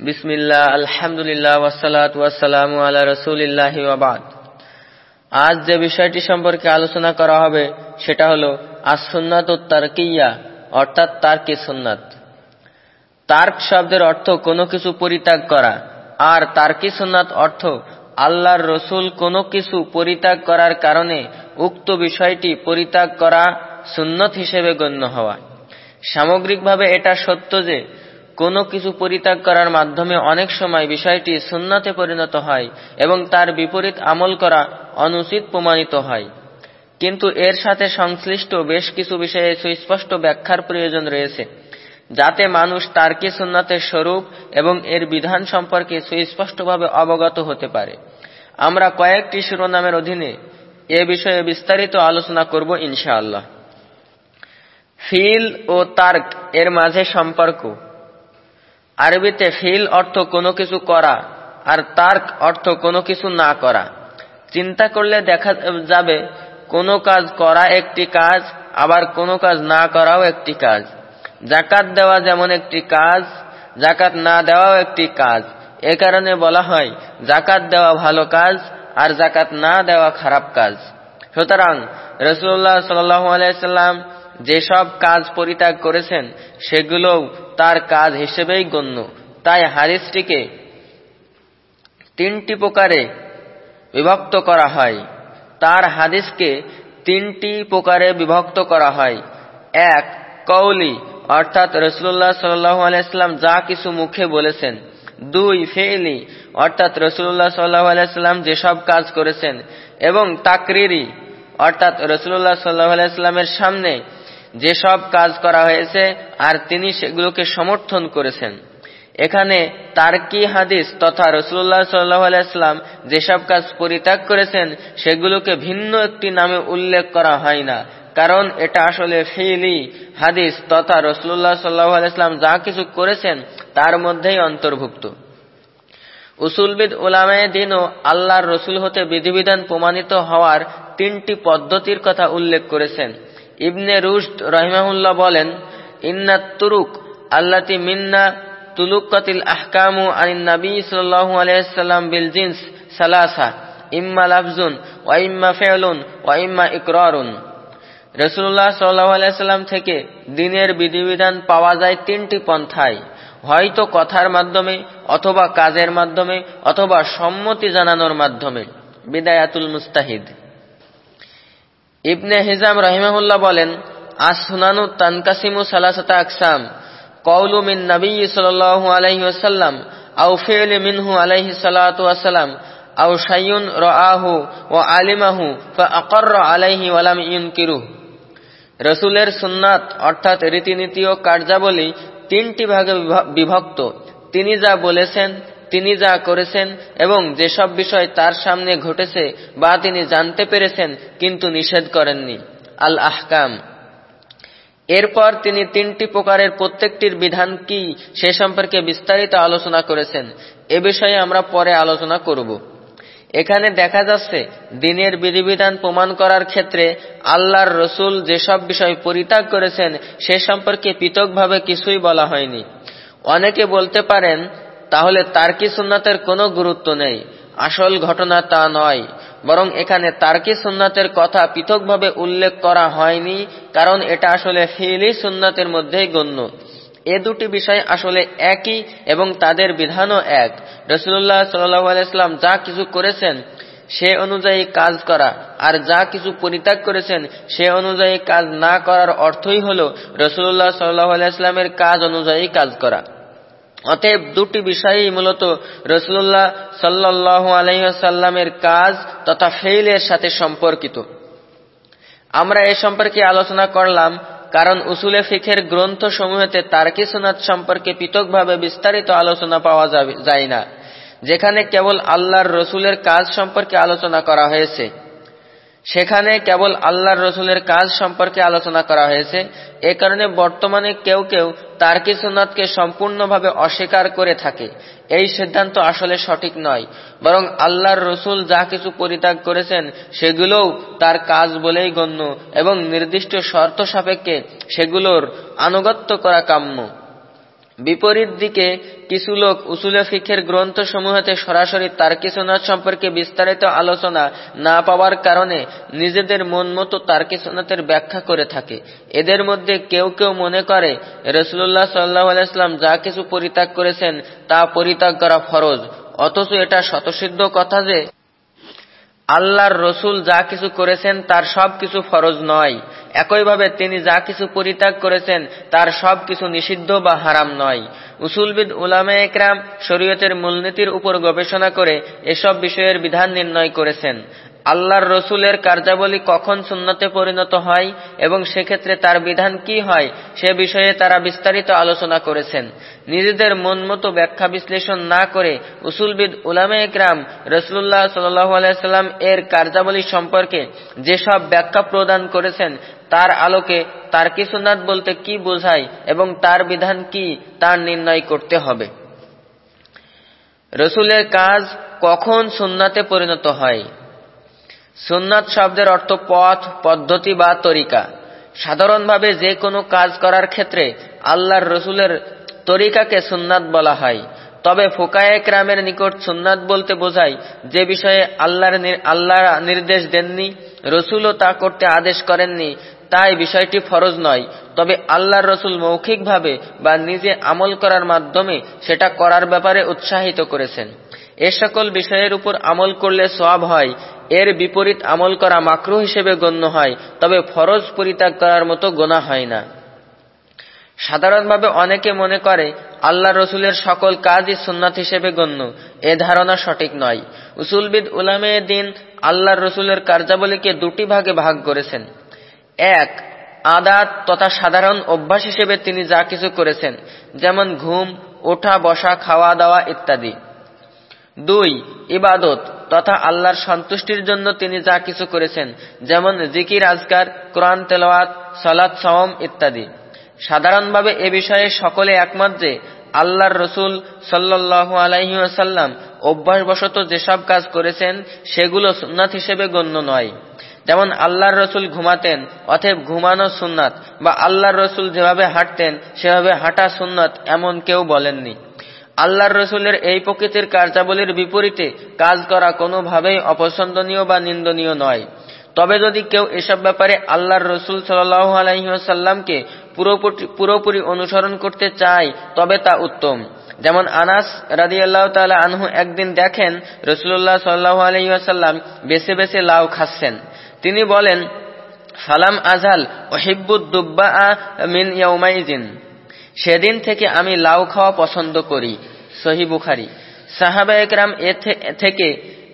বিসমিল্লাহ, আলহামদুলিল্লাহ ওয়াসালাত ওয়াসালাম আলা রসুলিল্লাহি ওয়াবাদ আজ যে বিষয়টি সম্পর্কে আলোচনা করা হবে, সেটা হলো আসুন্নাত তারকিয়া, অর্থাৎ তার্কি সুন্নাত। তার্ক শব্দের অর্থ কোনো কিছু পরিত্যাগ করা, আর তার্কি সুন্নাত অর্থ আল্লাহর রসুল কোনো কিছু পরিত্যাগ করার কারণে উক্ত বিষয়টি পরিত্যাগ করা সুন্নত হিসেবে গণ্য হওয়া। সামগ্রিকভাবে এটা সত্য যে কোনো কিছু পরিত্যাগ করার মাধ্যমে অনেক সময় বিষয়টি সুন্নতে পরিণত হয় এবং তার বিপরীত আমল করা অনুচিত প্রমাণিত হয়। কিন্তু এর সাথে সংশ্লিষ্ট বেশ কিছু বিষয়ে সুস্পষ্ট ব্যাখ্যার প্রয়োজন রয়েছে, যাতে মানুষ তার্কি সুন্নাতের স্বরূপ এবং এর বিধান সম্পর্কে সুস্পষ্টভাবে অবগত হতে পারে। আমরা কয়েকটি শিরোনামের অধীনে এ বিষয়ে বিস্তারিত আলোচনা করব ইনশাআল্লাহ। ফিল ও তার্ক এর মাঝে সম্পর্ক। আরবিতে ফিল অর্থ কোনো কিছু করা আর তার্ক অর্থ কোনো কিছু না করা। চিন্তা করলে দেখা যাবে কোনো কাজ করা একটি কাজ, আবার কোনো কাজ না করাও একটি কাজ। জাকাত দেওয়া যেমন একটি কাজ, জাকাত না দেওয়াও একটি কাজ। এ কারণে বলা হয়, জাকাত দেওয়া ভালো কাজ আর জাকাত না দেওয়া খারাপ কাজ। সুতরাং রসুল্লাহ সাল্লাম যেসব কাজ পরিত্যাগ করেছেন, সেগুলোও তার কাজ হিসেবেই গণ্য। তাই হাদিসটিকে তিনটি প্রকারে বিভক্ত করা হয়। তার হাদিসকে তিনটি প্রকারে বিভক্ত করা হয়। এক কৌলি অর্থাৎ রসুল্লাহ সাল্লাহ আলাইস্লাম যা কিছু মুখে বলেছেন। দুই ফেলি অর্থাৎ রসুল্লাহ সাল্লাহ আলাইস্লাম যেসব কাজ করেছেন। এবং তাকরিরি, অর্থাৎ রসুল্লাহ সাল্লাহ আলাইস্লামের সামনে যেসব কাজ করা হয়েছে আর তিনি সেগুলোকে সমর্থন করেছেন। এখানে তার্কি হাদিস তথা রসুল্লাহ সাল্লাহ আলাইস্লাম যেসব কাজ পরিত্যাগ করেছেন, সেগুলোকে ভিন্ন একটি নামে উল্লেখ করা হয় না। কারণ এটা আসলে ফিলি হাদিস তথা রসুল্লাহ সাল্লাহ আলাইস্লাম যা কিছু করেছেন, তার মধ্যেই অন্তর্ভুক্ত। উসুলবিদ উলামায় দিনও আল্লাহর রসুল হতে বিধিবিধান প্রমাণিত হওয়ার তিনটি পদ্ধতির কথা উল্লেখ করেছেন। ইবনে রুশদ রহিমাহুল্লাহ বলেন, ইন্না তুরুক আল্লাতি মিন্না তুলুকাতিল আহকামু আনিন নবী সাল্লাল্লাহু আলাইহি সাল্লাম বিল জিনস সালাসা, ইম্মা লাফজুন ওয়া ইম্মা ফি'লুন ওয়া ইম্মা ইকরারুন। রাসূলুল্লাহ সাল্লাল্লাহু আলাইহি সাল্লাম থেকে দিনের বিধিবিধান পাওয়া যায় তিনটি পন্থায়। হয়তো কথার মাধ্যমে অথবা কাজের মাধ্যমে অথবা সম্মতি জানানোর মাধ্যমে। বিদায়াতুল মুস্তাহিদ। ইবনে হিজাম রহিমাহুল্লাহ বলেন আসুনানু তানকাসিমু সালাসাতা আকসাম। কওলু মিন নবী সাল্লাল্লাহু আলাইহি ওয়াসাল্লাম। আও ফি'ল মিনহু আলাইহি সালাতু ওয়াসালাম। আও শাইউন রাআহু ওয়া আলিমাহু ফাআকাররা আলাইহি ওয়া লাম ইনকিরু রাসূলের সুন্নাত, অর্থাৎ রীতিনীতি ও কার্যাবলী তিনটি ভাগে বিভক্ত। তিনি যা বলেছেন তিনি যা করেছেন এবং যেসব বিষয় তার সামনে ঘটেছে বা তিনি জানতে পেরেছেন, কিন্তু নিষেধ করেননি। আল আহকাম এরপর তিনি তিনটি প্রকারের প্রত্যেকটির বিধান কি সে সম্পর্কে বিস্তারিত আলোচনা করেছেন। এ বিষয়ে আমরা পরে আলোচনা করব। এখানে দেখা যাচ্ছে, দিনের বিধিবিধান প্রমাণ করার ক্ষেত্রে আল্লাহর রসুল যেসব বিষয় পরিত্যাগ করেছেন, সে সম্পর্কে পৃথকভাবে কিছুই বলা হয়নি। অনেকে বলতে পারেন তাহলে তার্কি সুন্নাতের কোনো গুরুত্ব নেই। আসল ঘটনা তা নয়। বরং এখানে তার্কি সুন্নাতের কথা পৃথকভাবে উল্লেখ করা হয়নি, কারণ এটা আসলে ফিলি সুন্নাতের মধ্যেই গণ্য। এ দুটি বিষয় আসলে একই এবং তাদের বিধানও এক। রসুল্লাহ সাল্লাম যা কিছু করেছেন, সে অনুযায়ী কাজ করা। আর যা কিছু পরিত্যাগ করেছেন, সে অনুযায়ী কাজ না করার অর্থই হল রসুল্লাহ সাল্লাহ আলাইস্লামের কাজ অনুযায়ী কাজ করা। অতএব দুটি বিষয়ই মূলত রসুল্লাহ সাল্লাহ আলহ্লামের কাজ তথা ফেইলের সাথে সম্পর্কিত। আমরা এ সম্পর্কে আলোচনা করলাম, কারণ উসুলে ফিখের গ্রন্থ সমূহেতে তার্কি সুনাত সম্পর্কে পৃথকভাবে বিস্তারিত আলোচনা পাওয়া যায় না, যেখানে কেবল আল্লাহর রসুলের কাজ সম্পর্কে আলোচনা করা হয়েছে। সেখানে কেবল আল্লাহর রসুলের কাজ সম্পর্কে আলোচনা করা হয়েছে। এ কারণে বর্তমানে কেউ কেউ তার্কি সুনাতকে সম্পূর্ণভাবে অস্বীকার করে থাকে। এই সিদ্ধান্ত আসলে সঠিক নয়। বরং আল্লাহর রসুল যা কিছু পরিত্যাগ করেছেন, সেগুলোও তার কাজ বলেই গণ্য এবং নির্দিষ্ট শর্ত সাপেক্ষে সেগুলোর আনুগত্য করা কাম্য। বিপরীত দিকে কিছু লোক উসুলে ফিখের গ্রন্থসমূহতে সরাসরি তার্কি সোনাত সম্পর্কে বিস্তারিত আলোচনা না পাওয়ার কারণে নিজেদের মন মতো তার্কি সোনাতের ব্যাখ্যা করে থাকে। এদের মধ্যে কেউ কেউ মনে করে রসুল্লাহ সাল্লাহ আলাইসলাম যা কিছু পরিত্যাগ করেছেন তা পরিত্যাগ করা ফরজ। অথচ এটা শতসিদ্ধ কথা যে, আল্লাহর রসুল যা কিছু করেছেন তার সব কিছু ফরজ নয়। একইভাবে তিনি যা কিছু পরিত্যাগ করেছেন, তার সব কিছু নিষিদ্ধ বা হারাম নয়। উসুলবিদ উলামে একরাম শরীয়তের মূলনীতির উপর গবেষণা করে এসব বিষয়ের বিধান নির্ণয় করেছেন। আল্লাহর রসুলের কার্যাবলী কখন সুন্নতে পরিণত হয় এবং সেক্ষেত্রে তার বিধান কি হয়, সে বিষয়ে তারা বিস্তারিত আলোচনা করেছেন। নিজেদের মন মতো ব্যাখ্যা বিশ্লেষণ না করে উসুলবিদ উলামে ইকরাম রসুল্লাহ সাল্লাম এর কার্যাবলী সম্পর্কে যেসব ব্যাখ্যা প্রদান করেছেন, তার আলোকে তার কি বলতে কি বোঝায় এবং তার বিধান কি তার নির্ণয় করতে হবে। রসুলের কাজ কখন সুন্নাতে পরিণত হয়? সুন্নাত শব্দের অর্থ পথ, পদ্ধতি বা তরিকা। সাধারণভাবে যে কোনো কাজ করার ক্ষেত্রে আল্লাহর রসুলের তরিকাকে সুন্নাত বলা হয়। তবে ফোকায়ে ক্রামের নিকট সুন্নাত বলতে বোঝায় যে বিষয়ে আল্লাহর আল্লাহ নির্দেশ দেননি, রসুলও তা করতে আদেশ করেননি, তাই বিষয়টি ফরজ নয়। তবে আল্লাহর রসুল মৌখিকভাবে বা নিজে আমল করার মাধ্যমে সেটা করার ব্যাপারে উৎসাহিত করেছেন। এ সকল বিষয়ের উপর আমল করলে সব হয়। এর বিপরীত আমল করা মাকরু হিসেবে গণ্য হয়, তবে ফরজ পরিত্যাগ করার মতো গোনা হয় না। সাধারণভাবে অনেকে মনে করে, আল্লাহ রসুলের সকল কাজই সুন্নাত হিসেবে গণ্য, এ ধারণা সঠিক নয়। উসুলবিদ উলামে দিন আল্লাহর রসুলের কার্যাবলীকে দুটি ভাগে ভাগ করেছেন। এক, আদাত তথা সাধারণ অভ্যাস হিসেবে তিনি যা কিছু করেছেন, যেমন ঘুম, ওঠা, বসা খাওয়া দাওয়া ইত্যাদি। দুই, ইবাদত তথা আল্লাহর সন্তুষ্টির জন্য তিনি যা কিছু করেছেন, যেমন জিকির, আজকার, কোরআন, তেলাওয়াত সলাৎ সওম ইত্যাদি। সাধারণভাবে এ বিষয়ে সকলে একমত যে আল্লাহর রসুল সাল্লাহ আলাইসাল্লাম অভ্যাসবশত যেসব কাজ করেছেন, সেগুলো সুন্নাত হিসেবে গণ্য নয়। যেমন আল্লাহর রসুল ঘুমাতেন অথব ঘুমানো সুন্নাত, বা আল্লাহর রসুল যেভাবে হাঁটতেন, সেভাবে হাঁটা সুন্নাত এমন কেউ বলেননি। আল্লাহর রসুলের এই প্রকৃতির কার্যাবলীর বিপরীতে কাজ করা কোনোভাবেই অপছন্দনীয় বা নিন্দনীয় নয়। তবে যদি কেউ এসব ব্যাপারে আল্লাহর রসুল সাল্লাহ আলহিহাসাল্লামকে পুরোপুরি অনুসরণ করতে চায়, তবে তা উত্তম। যেমন আনাস রাদি আল্লাহ তালা আনহু একদিন দেখেন রসুল্লাহ সাল্লাহ আলহিহাসাল্লাম বেছে বেছে লাউ খাচ্ছেন। তিনি বলেন, সালাম আজহাল ওহিবুদ্দুব্বা মিন ইয়াউমাইজিন সেদিন থেকে আমি লাউ খাওয়া পছন্দ করি, সহি বুখারি। সাহাবা একরাম এ থেকে,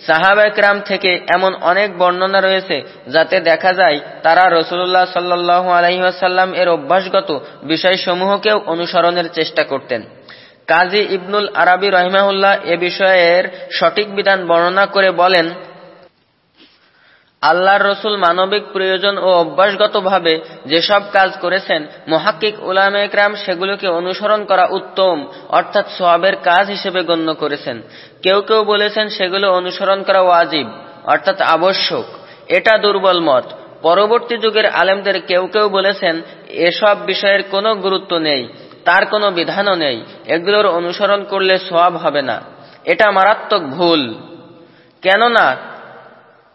সাহাবা একরাম থেকে এমন অনেক বর্ণনা রয়েছে যাতে দেখা যায় তারা রসুল্লাহ সাল্লাহ আলহিহাসাল্লাম এর অভ্যাসগত বিষয়সমূহকেও অনুসরণের চেষ্টা করতেন। কাজী ইবনুল আরবি রহিমাহুল্লাহ এ বিষয়ের সঠিক বিধান বর্ণনা করে বলেন আল্লাহর রসুল মানবিক প্রয়োজন ও অভ্যাসগতভাবে যেসব কাজ করেছেন, মহাক্কিক উলাম একরাম সেগুলোকে অনুসরণ করা উত্তম, অর্থাৎ সোয়াবের কাজ হিসেবে গণ্য করেছেন। কেউ কেউ বলেছেন সেগুলো অনুসরণ করা ওয়াজিব, অর্থাৎ আবশ্যক। এটা দুর্বল মত। পরবর্তী যুগের আলেমদের কেউ কেউ বলেছেন, এসব বিষয়ের কোনো গুরুত্ব নেই, তার কোনো বিধানও নেই, এগুলোর অনুসরণ করলে সোয়াব হবে না। এটা মারাত্মক ভুল। কেননা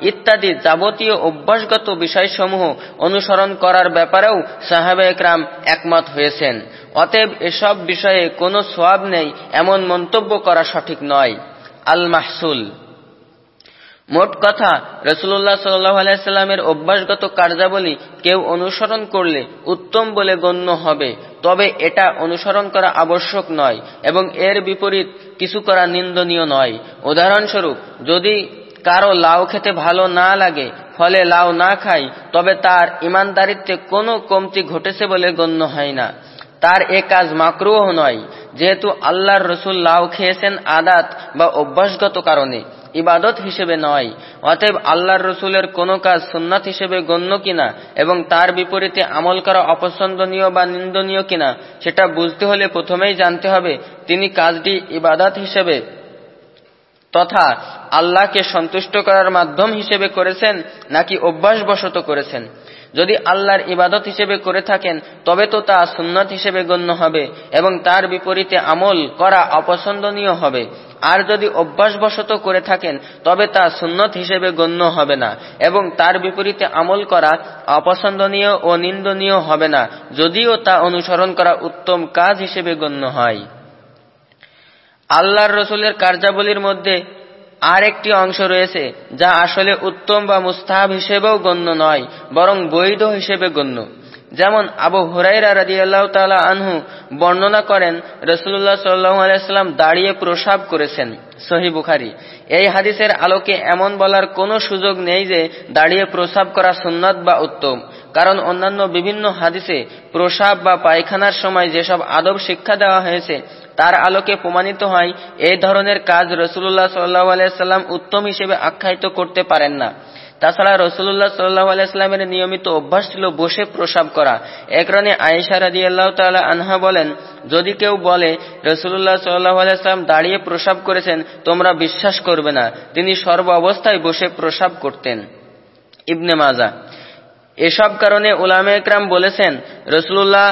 ইত্যাদি যাবতীয় অভ্যাসগত বিষয়সমূহ অনুসরণ করার ব্যাপারেও সাহাবে একরাম একমত হয়েছেন। অতএব এসব বিষয়ে কোনো সোয়াব নেই, এমন মন্তব্য করা সঠিক নয়। আল মাহসুল মোট কথা রসুল্লাহ সাল্লাহ আলাইস্লামের অভ্যাসগত কার্যাবলী কেউ অনুসরণ করলে উত্তম বলে গণ্য হবে। তবে এটা অনুসরণ করা আবশ্যক নয় এবং এর বিপরীত কিছু করা নিন্দনীয় নয়। উদাহরণস্বরূপ, যদি কারও লাউ খেতে ভালো না লাগে, ফলে লাউ না খাই, তবে তার ইমানদারিত্বে কোনো কমতি ঘটেছে বলে গণ্য হয় না। তার এ কাজ মাকরুহ নয়, যেহেতু আল্লাহর রসুল লাউ খেয়েছেন আদাত বা অভ্যাসগত কারণে, ইবাদত হিসেবে নয়। অতএব আল্লাহর রসুলের কোনো কাজ সুন্নাত হিসেবে গণ্য কিনা এবং তার বিপরীতে আমল করা অপছন্দনীয় বা নিন্দনীয় কিনা, সেটা বুঝতে হলে প্রথমেই জানতে হবে, তিনি কাজটি ইবাদত হিসেবে তথা আল্লাহকে সন্তুষ্ট করার মাধ্যম হিসেবে করেছেন নাকি অভ্যাসবশত করেছেন? যদি আল্লাহর ইবাদত হিসেবে করে থাকেন, তবে তো তা সুন্নত হিসেবে গণ্য হবে এবং তার বিপরীতে আমল করা অপছন্দনীয় হবে। আর যদি অভ্যাসবশত করে থাকেন, তবে তা সুন্নত হিসেবে গণ্য হবে না এবং তার বিপরীতে আমল করা অপছন্দনীয় ও নিন্দনীয় হবে না, যদিও তা অনুসরণ করা উত্তম কাজ হিসেবে গণ্য হয়। আল্লাহর রসুলের কার্যাবলীর মধ্যে আর একটি অংশ রয়েছে, যা আসলে উত্তম বা মুস্তাহাব হিসেবেও গণ্য নয়, বরং বৈধ হিসেবে গণ্য। যেমন আবু হুরাইরা রাজি আল্লাহ তালা আনহু বর্ণনা করেন রসুল্লাহ সাল্লাম দাঁড়িয়ে প্রসাব করেছেন সহি বুখারি। এই হাদিসের আলোকে এমন বলার কোনো সুযোগ নেই যে দাঁড়িয়ে প্রসাব করা সুন্নত বা উত্তম। কারণ অন্যান্য বিভিন্ন হাদিসে প্রসাব বা পায়খানার সময় যেসব আদব শিক্ষা দেওয়া হয়েছে, তার আলোকে প্রমাণিত হয় এই ধরনের কাজ রসুল্লাহ সাল্লাহ আলাইসাল্লাম উত্তম হিসেবে আখ্যায়িত করতে পারেন না। তাছাড়া রসুল্লাহ সাল্লাহ আলাইস্লামের নিয়মিত অভ্যাস ছিল বসে প্রসাব করা। একরণে আয়েশা রাজি আল্লাহ তাল্লাহ আনহা বলেন, যদি কেউ বলে রসুল্লাহ সাল্লাহ আলাইস্লাম দাঁড়িয়ে প্রসাব করেছেন, তোমরা বিশ্বাস করবে না। তিনি সর্ব অবস্থায় বসে প্রসাব করতেন। ইবনে মাজা এসব কারণে উলামে একরাম বলেছেন রসুল্লাহ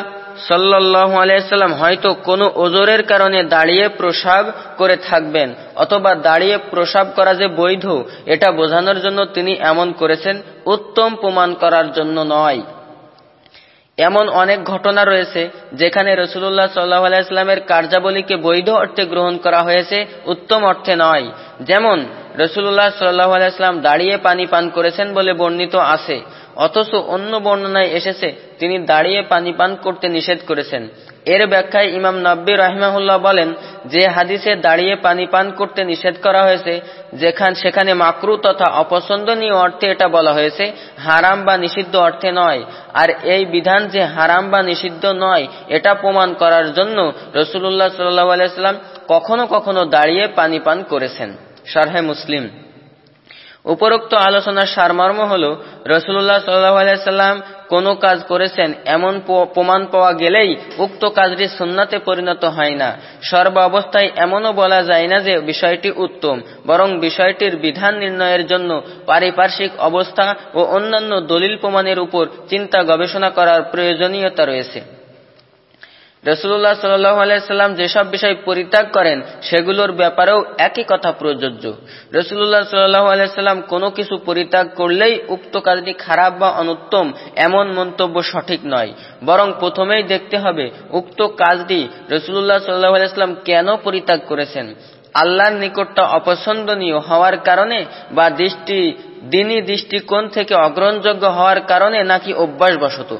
সাল্লাহ আলাইসাল্লাম হয়তো কোনো ওজোরের কারণে দাঁড়িয়ে প্রসাব করে থাকবেন, অথবা দাঁড়িয়ে প্রসাব করা যে বৈধ, এটা বোঝানোর জন্য তিনি এমন করেছেন, উত্তম প্রমাণ করার জন্য নয়। এমন অনেক ঘটনা রয়েছে, যেখানে রসুল্লাহ সাল্লাহ আলাইস্লামের কার্যাবলীকে বৈধ অর্থে গ্রহণ করা হয়েছে, উত্তম অর্থে নয়। যেমন রসুল্লাহ সাল্লাহ আলাইস্লাম দাঁড়িয়ে পানি পান করেছেন বলে বর্ণিত আছে অথচ অন্য বর্ণনায় এসেছে, তিনি দাঁড়িয়ে পানি পান করতে নিষেধ করেছেন। এর ব্যাখ্যায় ইমাম নব্বী রাহিমাহুল্লাহ বলেন, যে হাদিসে দাঁড়িয়ে পানি পান করতে নিষেধ করা হয়েছে, যেখান, সেখানে মাকরু তথা অপছন্দনীয় অর্থে এটা বলা হয়েছে, হারাম বা নিষিদ্ধ অর্থে নয়। আর এই বিধান যে হারাম বা নিষিদ্ধ নয়, এটা প্রমাণ করার জন্য রসুল্লাহ সাল্লাহ আলাইস্লাম কখনো কখনো দাঁড়িয়ে পানি পান করেছেন। শারহে মুসলিম। উপরোক্ত আলোচনার সারমর্ম হল রসুল্লাহ সাল্লাম কোনো কাজ করেছেন এমন প্রমাণ পাওয়া গেলেই উক্ত কাজটি সুন্নাতে পরিণত হয় না। সর্ব অবস্থায় এমনও বলা যায় না যে বিষয়টি উত্তম, বরং বিষয়টির বিধান নির্ণয়ের জন্য পারিপার্শ্বিক অবস্থা ও অন্যান্য দলিল প্রমাণের উপর চিন্তা গবেষণা করার প্রয়োজনীয়তা রয়েছে। রসুল্লাহ সাল্লাম যেসব বিষয় পরিত্যাগ করেন, সেগুলোর ব্যাপারেও একই কথা প্রযোজ্য। রসুল্লাহ সাল্লাম কোনো কিছু পরিত্যাগ করলেই উক্ত কাজটি খারাপ বা অনুত্তম এমন মন্তব্য সঠিক নয়। বরং প্রথমেই দেখতে হবে উক্ত কাজটি রসুল্লাহ সাল্লাহ আলাইস্লাম কেন পরিত্যাগ করেছেন। আল্লাহর নিকটটা অপছন্দনীয় হওয়ার কারণে বা দৃষ্টি দিনই দৃষ্টিকোণ থেকে অগ্রহণযোগ্য হওয়ার কারণে নাকি অভ্যাসবশত।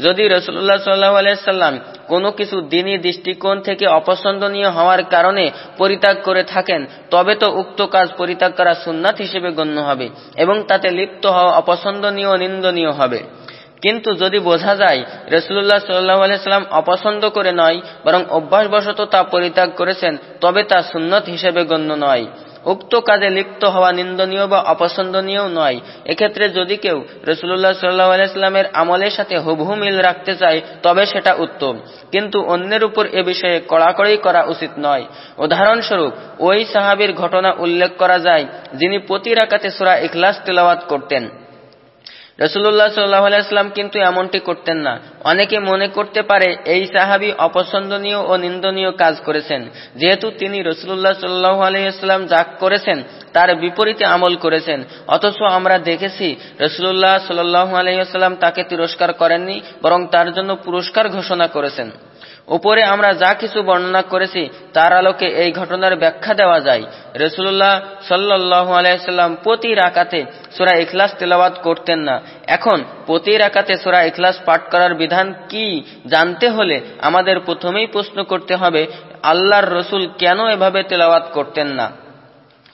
যদি রসুল্লাহ সাল্লাহ আলাইসাল্লাম কোনো কিছু দিনই দৃষ্টিকোণ থেকে অপছন্দনীয় হওয়ার কারণে পরিত্যাগ করে থাকেন, তবে তো উক্ত কাজ পরিত্যাগ করা সুন্নাত হিসেবে গণ্য হবে এবং তাতে লিপ্ত হওয়া অপছন্দনীয় নিন্দনীয় হবে। কিন্তু যদি বোঝা যায় রসুল্লাহ সাল্লাহ আলাইস্লাম অপছন্দ করে নয়, বরং অভ্যাসবশত তা পরিত্যাগ করেছেন, তবে তা সুন্নত হিসেবে গণ্য নয়। উক্ত কাজে লিপ্ত হওয়া নিন্দনীয় বা অপছন্দনীয় নয়। এক্ষেত্রে যদি কেউ রসুল্লাহ সাল্লাহ আলাইস্লামের আমলের সাথে হুবহু মিল রাখতে চায়, তবে সেটা উত্তম। কিন্তু অন্যের উপর এ বিষয়ে কড়াকড়ি করা উচিত নয়। উদাহরণস্বরূপ, ওই সাহাবির ঘটনা উল্লেখ করা যায় যিনি প্রতি রাকাতে সুরা ইখলাস তেলাওয়াত করতেন। রসুল্লাহ সাল্লাহাম কিন্তু এমনটি করতেন না। অনেকে মনে করতে পারে এই সাহাবি অপছন্দনীয় ও নিন্দনীয় কাজ করেছেন। যেহেতু তিনি রসুল্লাহ সাল্লাহ আলাইস্লাম যা করেছেন, তার বিপরীতে আমল করেছেন। অথচ আমরা দেখেছি রসুল্লাহ সাল্লাহ আলাইস্লাম তাকে তিরস্কার করেননি, বরং তার জন্য পুরস্কার ঘোষণা করেছেন। উপরে আমরা যা কিছু বর্ণনা করেছি, তার আলোকে এই ঘটনার ব্যাখ্যা দেওয়া যায়। রসুল্লাহ সাল্লাহ আলাইসাল্লাম প্রতি রাকাতে সুরা ইখলাস তেলাওয়াত করতেন না। এখন প্রতি রাকাতে সুরা ইখলাস পাঠ করার বিধান কি জানতে হলে আমাদের প্রথমেই প্রশ্ন করতে হবে, আল্লাহর রসুল কেন এভাবে তেলাওয়াত করতেন না?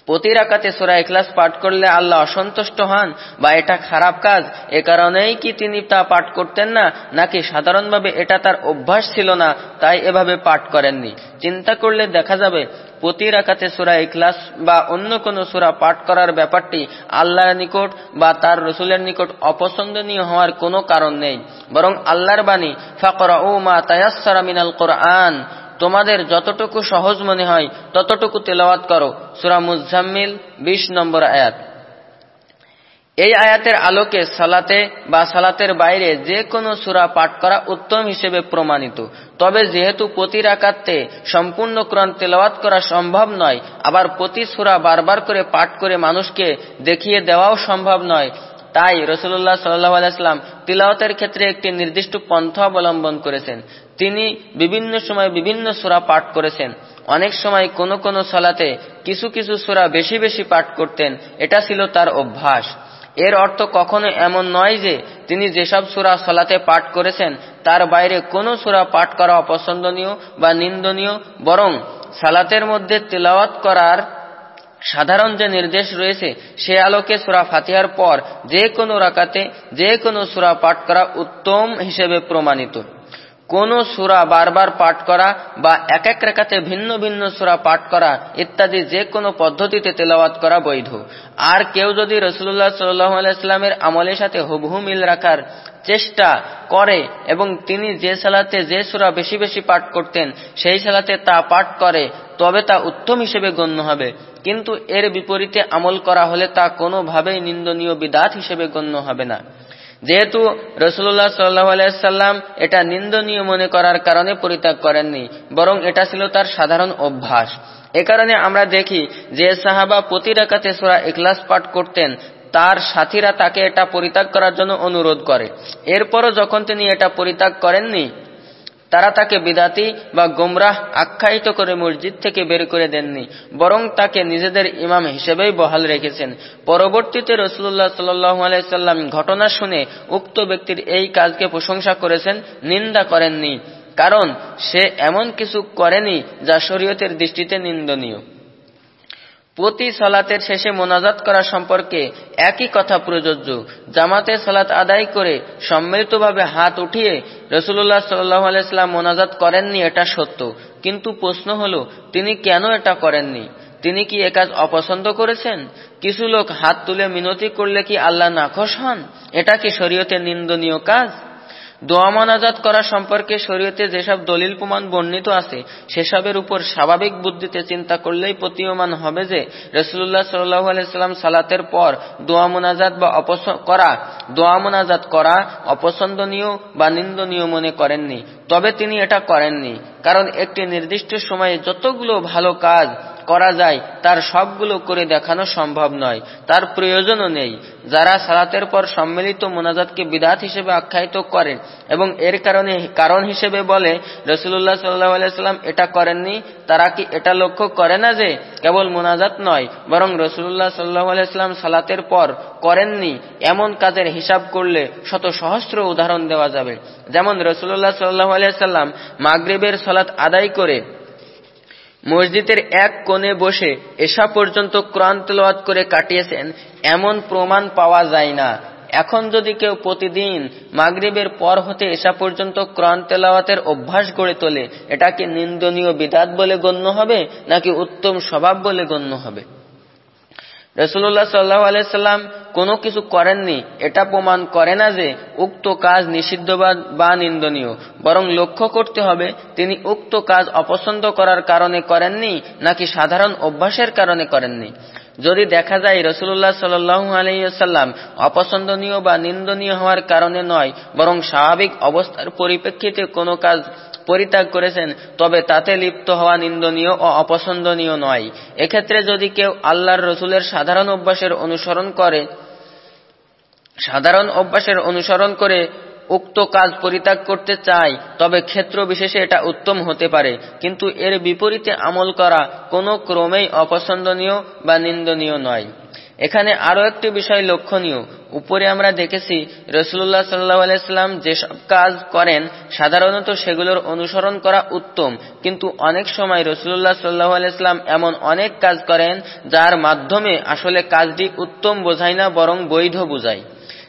প্রতি রাকাতে সোরা ইখলাস পাঠ করলে আল্লাহ অসন্তুষ্ট হন, বা এটা খারাপ কাজ। এ কারণেই কি তিনি তা পাঠ করতেন না, নাকি সাধারণভাবে এটা তার অভ্যাস ছিল না, তাই এভাবে পাঠ করেননি? চিন্তা করলে দেখা যাবে, প্রতি রাকাতে সুরা ইখলাস বা অন্য কোন সুরা পাঠ করার ব্যাপারটি আল্লাহর নিকট বা তার রসুলের নিকট অপছন্দনীয় হওয়ার কোনো কারণ নেই। বরং আল্লাহর বাণী ফাকরা ও মা তায়াসারা মিনাল কোরআন তোমাদের যতটুকু সহজ মনে হয়, ততটুকু তেলাওয়াত করো। সুরা মুজাম্মিল, বিশ নম্বর আয়াত। এই আয়াতের আলোকে সালাতে বা সালাতের বাইরে যে কোনো সুরা পাঠ করা উত্তম হিসেবে প্রমাণিত। তবে যেহেতু প্রতি রাকাতে সম্পূর্ণ কোরআন তেলাওয়াত করা সম্ভব নয়, আবার প্রতি সুরা বারবার করে পাঠ করে মানুষকে দেখিয়ে দেওয়াও সম্ভব নয় তাই রসুল্লাহ সাল্লাহ আলাইস্লাম তিলাওয়াতের ক্ষেত্রে একটি নির্দিষ্ট পন্থা অবলম্বন করেছেন। তিনি বিভিন্ন সময় বিভিন্ন সুরা পাঠ করেছেন। অনেক সময় কোন কোন সলাতে কিছু কিছু সুরা বেশি বেশি পাঠ করতেন। এটা ছিল তার অভ্যাস। এর অর্থ কখনো এমন নয় যে তিনি যেসব সুরা সলাতে পাঠ করেছেন, তার বাইরে কোনো সুরা পাঠ করা অপছন্দনীয় বা নিন্দনীয়, বরং সালাতের মধ্যে তেলাওয়াত করার সাধারণ যে নির্দেশ রয়েছে, সে আলোকে সুরা ফাতিহার পর যে কোনো রাকাতে, যে কোনো সুরা পাঠ করা উত্তম হিসেবে প্রমাণিত। কোন সুরা বারবার পাঠ করা বা এক এক রেখাতে ভিন্ন ভিন্ন সুরা পাঠ করা ইত্যাদি যে কোনো পদ্ধতিতে তেলাওয়াত করা বৈধ। আর কেউ যদি রসুল্লাহ সাল্লামের আমলের সাথে হুবহু মিল রাখার চেষ্টা করে এবং তিনি যে সালাতে যে সুরা বেশি বেশি পাঠ করতেন, সেই সালাতে তা পাঠ করে, তবে তা উত্তম হিসেবে গণ্য হবে। কিন্তু এর বিপরীতে আমল করা হলে তা কোনোভাবেই নিন্দনীয় বিদাত হিসেবে গণ্য হবে না। যেহেতু রসুল্লাহ সাল্লাহ আলাইসাল্লাম এটা নিন্দনীয় মনে করার কারণে পরিত্যাগ করেননি, বরং এটা ছিল তার সাধারণ অভ্যাস। এ কারণে আমরা দেখি যে সাহাবা প্রতি রাকাতে সোরা এখলাস পাঠ করতেন, তার সাথীরা তাকে এটা পরিত্যাগ করার জন্য অনুরোধ করে। এরপরও যখন তিনি এটা পরিত্যাগ করেননি তারা তাকে বিদাতি বা গোমরাহ আখ্যায়িত করে মসজিদ থেকে বের করে দেননি, বরং তাকে নিজেদের ইমাম হিসেবেই বহাল রেখেছেন। পরবর্তীতে রসুল্লাহ সাল্লাম ঘটনা শুনে উক্ত ব্যক্তির এই কাজকে প্রশংসা করেছেন, নিন্দা করেননি, কারণ সে এমন কিছু করেনি যা শরীয়তের দৃষ্টিতে নিন্দনীয়। প্রতি সালাতের শেষে মোনাজাত করা সম্পর্কে একই কথা প্রযোজ্য। জামাতে সালাত আদায় করে সম্মিলিতভাবে হাত উঠিয়ে রসুল্লাহ সাল্লাহ আলাইস্লাম মোনাজাত করেননি এটা সত্য। কিন্তু প্রশ্ন হল, তিনি কেন এটা করেননি? তিনি কি একাজ অপছন্দ করেছেন? কিছু লোক হাত তুলে মিনতি করলে কি আল্লাহ নাখোশ হন? এটা কি শরীয়তে নিন্দনীয় কাজ? দোয়া মনাজাত করা সম্পর্কে শরীয়তে যেসব দলিল প্রমাণ বর্ণিত আছে, সেসবের উপর স্বাভাবিক বুদ্ধিতে চিন্তা করলেই প্রতীয়মান হবে যে রসুল্লাহ সাল্লাহ আলাইসাল্লাম সালাতের পর দোয়া মোনাজাত বা করা, দোয়া মোনাজাত করা অপছন্দনীয় বা নিন্দনীয় মনে করেননি। তবে তিনি এটা করেননি। কারণ একটি নির্দিষ্ট সময়ে যতগুলো ভালো কাজ করা যায়, তার সবগুলো করে দেখানো সম্ভব নয়। তার প্রয়োজনও নেই। যারা সালাতের পর সম্মিলিত মোনাজাতকে বিদাত হিসেবে আখ্যায়িত করেন এবং এর কারণে, কারণ হিসেবে বলে রসুল্লাহ সাল্লাম এটা করেননি, তারা কি এটা লক্ষ্য করে না যে, কেবল মোনাজাত নয়, বরং রসুল্লাহ সাল্লাহ আলাইস্লাম সালাতের পর করেননি, এমন কাজের হিসাব করলে শত সহস্র উদাহরণ দেওয়া যাবে। যেমন রসুল্লাহ সাল্লাহ আলাইসাল্লাম মাগরীবের সালাত আদায় করে মসজিদের এক কোণে বসে এসা পর্যন্ত তেলাওয়াত করে কাটিয়েছেন, এমন প্রমাণ পাওয়া যায় না। এখন যদি কেউ প্রতিদিন মাগরিবের পর হতে এসা পর্যন্ত ক্রান তেলাওয়াতের অভ্যাস গড়ে তোলে এটাকে নিন্দনীয় বিদাত বলে গণ্য হবে, নাকি উত্তম স্বভাব বলে গণ্য হবে? রসুল্লাহ সাল্লাহ আলাইসাল্লাম কোনো কিছু করেননি। এটা প্রমাণ করে না যে উক্ত কাজ নিষিদ্ধ বা নিন্দনীয়। বরং লক্ষ্য করতে হবে, তিনি উক্ত কাজ অপছন্দ করার কারণে করেননি নাকি সাধারণ অভ্যাসের কারণে করেননি। যদি দেখা যায় রসুল্লাহ সাল্লু আলহিসাল্লাম অপছন্দনীয় বা নিন্দনীয় হওয়ার কারণে নয়, বরং স্বাভাবিক অবস্থার পরিপ্রেক্ষিতে কোনো কাজ পরিত্যাগ করেছেন, তবে তাতে লিপ্ত হওয়া নিন্দনীয় ও অপছন্দনীয় নয়। এক্ষেত্রে যদি কেউ আল্লাহর রসুলের সাধারণ অভ্যাসের অনুসরণ করে, সাধারণ অভ্যাসের অনুসরণ করে উক্ত কাজ পরিত্যাগ করতে চায়, তবে ক্ষেত্র বিশেষে এটা উত্তম হতে পারে। কিন্তু এর বিপরীতে আমল করা কোনো ক্রমেই অপছন্দনীয় বা নিন্দনীয় নয়। এখানে আরও একটি বিষয় লক্ষণীয়। উপরে আমরা দেখেছি রসুল্লাহ সাল্লাহ আলাইস্লাম যেসব কাজ করেন, সাধারণত সেগুলোর অনুসরণ করা উত্তম। কিন্তু অনেক সময় রসুল্লাহ সাল্লাহ আলাইস্লাম এমন অনেক কাজ করেন, যার মাধ্যমে আসলে কাজটি উত্তম বোঝায় না, বরং বৈধ বোঝায়।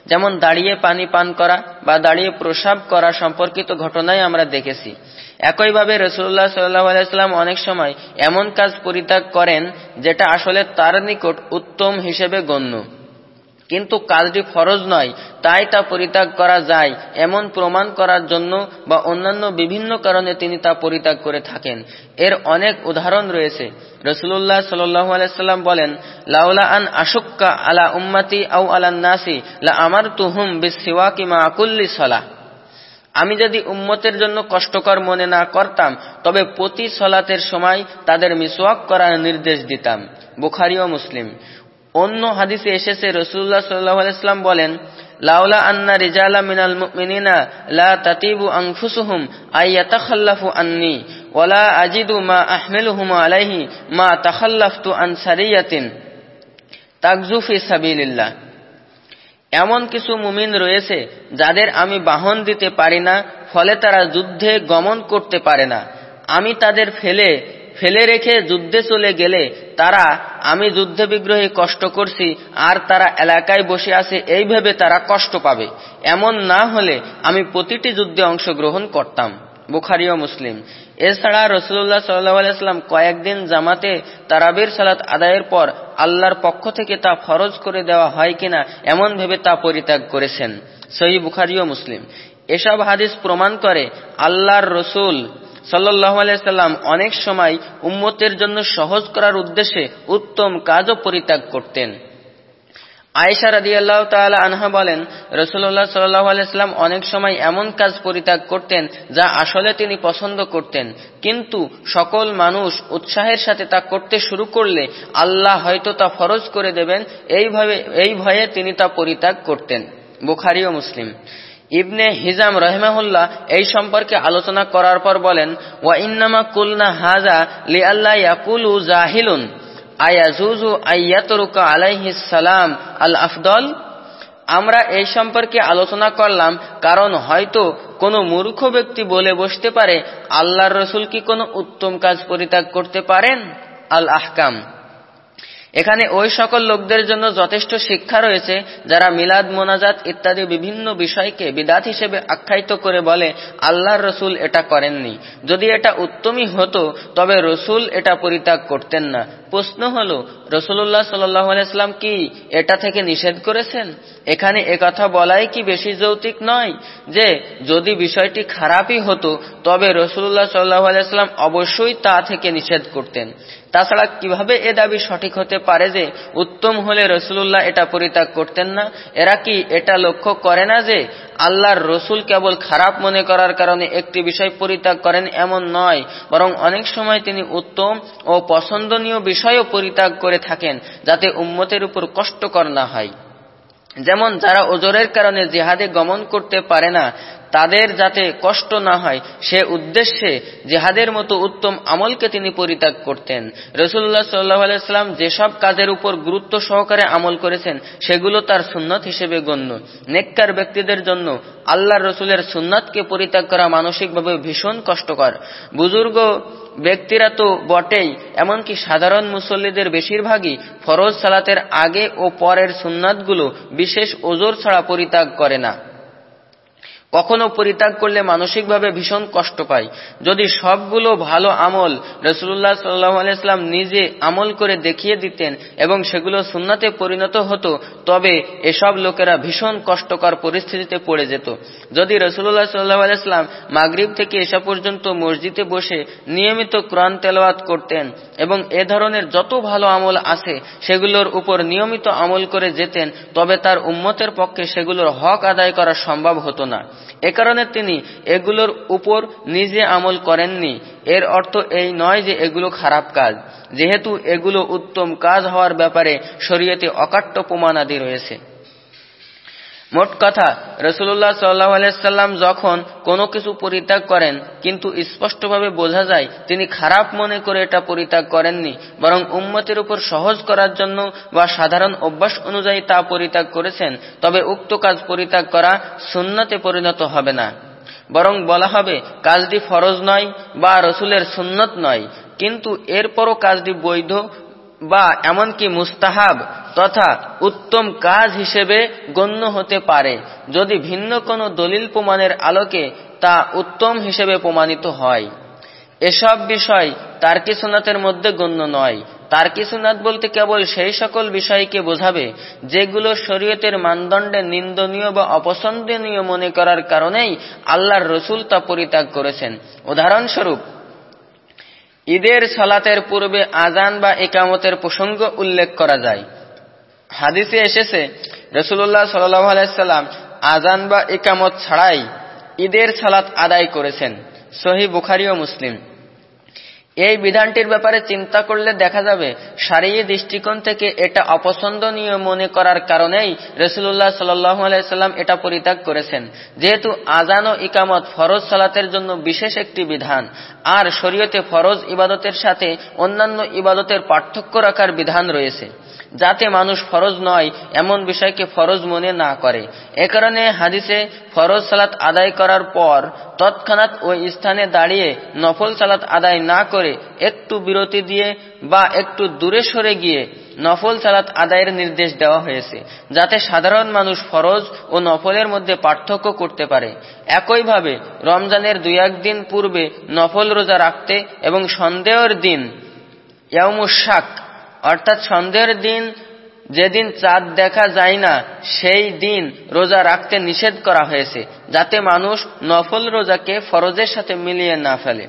যেমন দাঁড়িয়ে পানি পান করা বা দাঁড়িয়ে প্রসাব করা সম্পর্কিত ঘটনায় আমরা দেখেছি। একইভাবে রসুল্লাহ সাল্লাম অনেক সময় এমন কাজ পরিত্যাগ করেন যেটা আসলে তার নিকট উত্তম হিসেবে গণ্য। কিন্তু কাজটি ফরজ নয়, তাই তা পরিত্যাগ করা যায়, এমন প্রমাণ করার জন্য বা অন্যান্য বিভিন্ন কারণে তিনি তা পরিত্যাগ করে থাকেন। এর অনেক উদাহরণ রয়েছে। রসুল্লাহ সাল্লাম বলেন, লাউলা আন আশুক্কা আলা উম্মাতি আউ আলা নাসি, লা আমার তুহুম বিসিওয়াকি মা আকুল্লি সলাহ। আমি যদি উম্মতের জন্য কষ্টকর মনে না করতাম, তবে প্রতি সলাতের সময় তাদের মিসওয়াক করার নির্দেশ দিতাম। বুখারি ও মুসলিম। অন্য হাদিসে এসেছে রসুল্লাহ সাল্লাহ বলেন, লাউলা আন্না রিজালা মিনাল মুমিনিনা লা তাতিবু আনফুসুহুম আইয়াতাখাল্লাফু আন্নি ওয়ালা আজিদু মা আহমিলুহুম আলাইহি মা তাখাল্লাফতু আন সারিয়াতিন তাকজু ফি সাবিলিল্লাহ। এমন কিছু মুমিন রয়েছে যাদের আমি বাহন দিতে পারি না, ফলে তারা যুদ্ধে গমন করতে পারে না। আমি তাদের ফেলে ফেলে রেখে যুদ্ধে চলে গেলে তারা, আমি যুদ্ধে বিগ্রহে কষ্ট করছি, আর তারা এলাকায় বসে আছে, এই ভেবে তারা কষ্ট পাবে। এমন না হলে আমি প্রতিটি যুদ্ধে অংশগ্রহণ করতাম। বুখারি ও মুসলিম। এছাড়া রসুল্লাহ সাল্লাম কয়েকদিন জামাতে তারাবির সালাত আদায়ের পর আল্লাহর পক্ষ থেকে তা ফরজ করে দেওয়া হয় কিনা এমন ভেবে তা পরিত্যাগ করেছেন সহি বুখারি ও মুসলিম। এসব হাদিস প্রমাণ করে আল্লাহর রসুল সাল্লাহ আলাইসাল্লাম অনেক সময় উম্মতের জন্য সহজ করার উদ্দেশ্যে উত্তম কাজও পরিত্যাগ করতেন। আয়েশা রাদি আল্লাহ তালা আনহা বলেন রসুল্লাহ সাল্লাহ আলাইস্লাম অনেক সময় এমন কাজ পরিত্যাগ করতেন যা আসলে তিনি পছন্দ করতেন। কিন্তু সকল মানুষ উৎসাহের সাথে তা করতে শুরু করলে আল্লাহ হয়তো তা ফরজ করে দেবেন। এইভাবে এই ভয়ে তিনি তা পরিত্যাগ করতেন। বুখারি ও মুসলিম। ইবনে হিজাম রহমাহুল্লাহ এই সম্পর্কে আলোচনা করার পর বলেন, ওয়া ইন্নামা কুলনা হাজা লি আল্লাহ ইয়াকুলু জাহিলুন। আয়াজুজু আয়াতরুকা আলাইহিস সালাম আল আফদল আমরা এই সম্পর্কে আলোচনা করলাম, কারণ হয়তো কোনো মূর্খ ব্যক্তি বলে বসতে পারে, আল্লাহর রসুল কি কোনো উত্তম কাজ পরিত্যাগ করতে পারেন? আল আহকাম এখানে ওই সকল লোকদের জন্য যথেষ্ট শিক্ষা রয়েছে, যারা মিলাদ, মোনাজাত ইত্যাদি বিভিন্ন বিষয়কে বিদাত হিসেবে আখ্যায়িত করে বলে, আল্লাহর রসুল এটা করেননি। যদি এটা উত্তমই হতো, তবে রসুল এটা পরিত্যাগ করতেন না। প্রশ্ন হল রসুল্লাহ সাল্লাম কি এটা থেকে নিষেধ করেছেন? এখানে একথা বলাই কি বেশি যৌতিক নয় যে যদি বিষয়টি খারাপই হতো, তবে রসুল্লাহ সাল্লাহ আলাইস্লাম অবশ্যই তা থেকে নিষেধ করতেন। তাছাড়া কীভাবে এ দাবি সঠিক হতে পারে যে উত্তম হলে রসুল্লাহ এটা পরিত্যাগ করতেন না? এরা কি এটা লক্ষ্য করে না যে আল্লাহর রসুল কেবল খারাপ মনে করার কারণে একটি বিষয় পরিত্যাগ করেন এমন নয়, বরং অনেক সময় তিনি উত্তম ও পছন্দনীয় বিষয়ও পরিত্যাগ করে থাকেন যাতে উম্মতের উপর কষ্টকর না হয়। যেমন যারা ওজরের কারণে জেহাদে গমন করতে পারে না, তাদের যাতে কষ্ট না হয়, সে উদ্দেশ্যে জেহাদের মতো উত্তম আমলকে তিনি পরিত্যাগ করতেন। রসুল্লাহ সাল্লাহ আলাইস্লাম যেসব কাজের উপর গুরুত্ব সহকারে আমল করেছেন, সেগুলো তার সুন্নত হিসেবে গণ্য। নেককার ব্যক্তিদের জন্য আল্লাহ রসুলের সুন্নাতকে পরিত্যাগ করা মানসিকভাবে ভীষণ কষ্টকর। বুজুর্গ ব্যক্তিরা তো বটেই, এমনকি সাধারণ মুসল্লিদের বেশিরভাগই ফরজ সালাতের আগে ও পরের সুন্নাতগুলো বিশেষ ওজোর ছাড়া পরিত্যাগ করে না। কখনো পরিত্যাগ করলে মানসিকভাবে ভীষণ কষ্ট পায়। যদি সবগুলো ভালো আমল রসুল্লাহ সাল্লাহ আলাইস্লাম নিজে আমল করে দেখিয়ে দিতেন এবং সেগুলো সুন্নাতে পরিণত হতো, তবে এসব লোকেরা ভীষণ কষ্টকর পরিস্থিতিতে পড়ে যেত। যদি রসুল্লাহ সাল্লাহ আলাইস্লাম মাগরীব থেকে এসা পর্যন্ত মসজিদে বসে নিয়মিত কোরআন তেলাওয়াত করতেন এবং এ ধরনের যত ভালো আমল আছে সেগুলোর উপর নিয়মিত আমল করে যেতেন, তবে তার উম্মতের পক্ষে সেগুলোর হক আদায় করা সম্ভব হতো না। এ কারণে তিনি এগুলোর উপর নিজে আমল করেননি। এর অর্থ এই নয় যে এগুলো খারাপ কাজ। যেহেতু এগুলো উত্তম কাজ হওয়ার ব্যাপারে শরীয়তে অকাট্য প্রমাণাদি রয়েছে। মোট কথা রসুল্লাহ সাল্লাম যখন কোনো কিছু পরিত্যাগ করেন, কিন্তু স্পষ্টভাবে বোঝা যায় তিনি খারাপ মনে করে এটা পরিত্যাগ করেননি, বরং উম্মতের উপর সহজ করার জন্য বা সাধারণ অভ্যাস অনুযায়ী তা পরিত্যাগ করেছেন, তবে উক্ত কাজ পরিত্যাগ করা সুন্নতে পরিণত হবে না। বরং বলা হবে, কাজটি ফরজ নয় বা রসুলের সুন্নত নয়, কিন্তু এরপরও কাজটি বৈধ বা এমনকি মুস্তাহাব তথা উত্তম কাজ হিসেবে গণ্য হতে পারে। যদি ভিন্ন কোনো দলিল প্রমাণের আলোকে তা উত্তম হিসেবে প্রমাণিত হয়। এসব বিষয় তার্কি সুনাতের মধ্যে গণ্য নয়। তার্কি সুনাত বলতে কেবল সেই সকল বিষয়কে বোঝাবে যেগুলো শরীয়তের মানদণ্ডে নিন্দনীয় বা অপছন্দনীয় মনে করার কারণেই আল্লাহর রসুল তা পরিত্যাগ করেছেন। উদাহরণস্বরূপ ঈদের সালাতের পূর্বে আজান বা একামতের প্রসঙ্গ উল্লেখ করা যায়। হাদিসে এসেছে রসুল্লাহ সাল্লাহ আলাইসাল্লাম আজান বা একামত ছাড়াই ঈদের সালাত আদায় করেছেন। সহি বুখারি ও মুসলিম। এই বিধানটির ব্যাপারে চিন্তা করলে দেখা যাবে সারিয়ে দৃষ্টিকোণ থেকে এটা অপছন্দনীয় মনে করার কারণেই রসুল্লাহ সাল্লাম এটা পরিত্যাগ করেছেন। যেহেতু আজান ও ইকামত ফরজ সালাতের জন্য বিশেষ একটি বিধান, আর শরীয়তে ফরজ ইবাদতের সাথে অন্যান্য ইবাদতের পার্থক্য রাখার বিধান রয়েছে। যাতে মানুষ ফরজ নয়, এমন বিষয়কে ফরজ মনে না করে। এ কারণে হাদিসে ফরজ সালাত আদায় করার পর তৎক্ষণাৎ ওই স্থানে দাঁড়িয়ে নফল সালাত আদায় না করে একটু বিরতি দিয়ে বা একটু দূরে সরে গিয়ে নফল সালাত আদায়ের নির্দেশ দেওয়া হয়েছে, যাতে সাধারণ মানুষ ফরজ ও নফলের মধ্যে পার্থক্য করতে পারে। একইভাবে রমজানের দুই একদিন পূর্বে নফল রোজা রাখতে এবং সন্দেহের দিন ইয়ামুশাক অর্থাৎ সন্দেহের দিন যেদিন চাঁদ দেখা যায় না, সেই দিন রোজা রাখতে নিষেধ করা হয়েছে, যাতে মানুষ নফল রোজাকে ফরজের সাথে মিলিয়ে না ফেলে।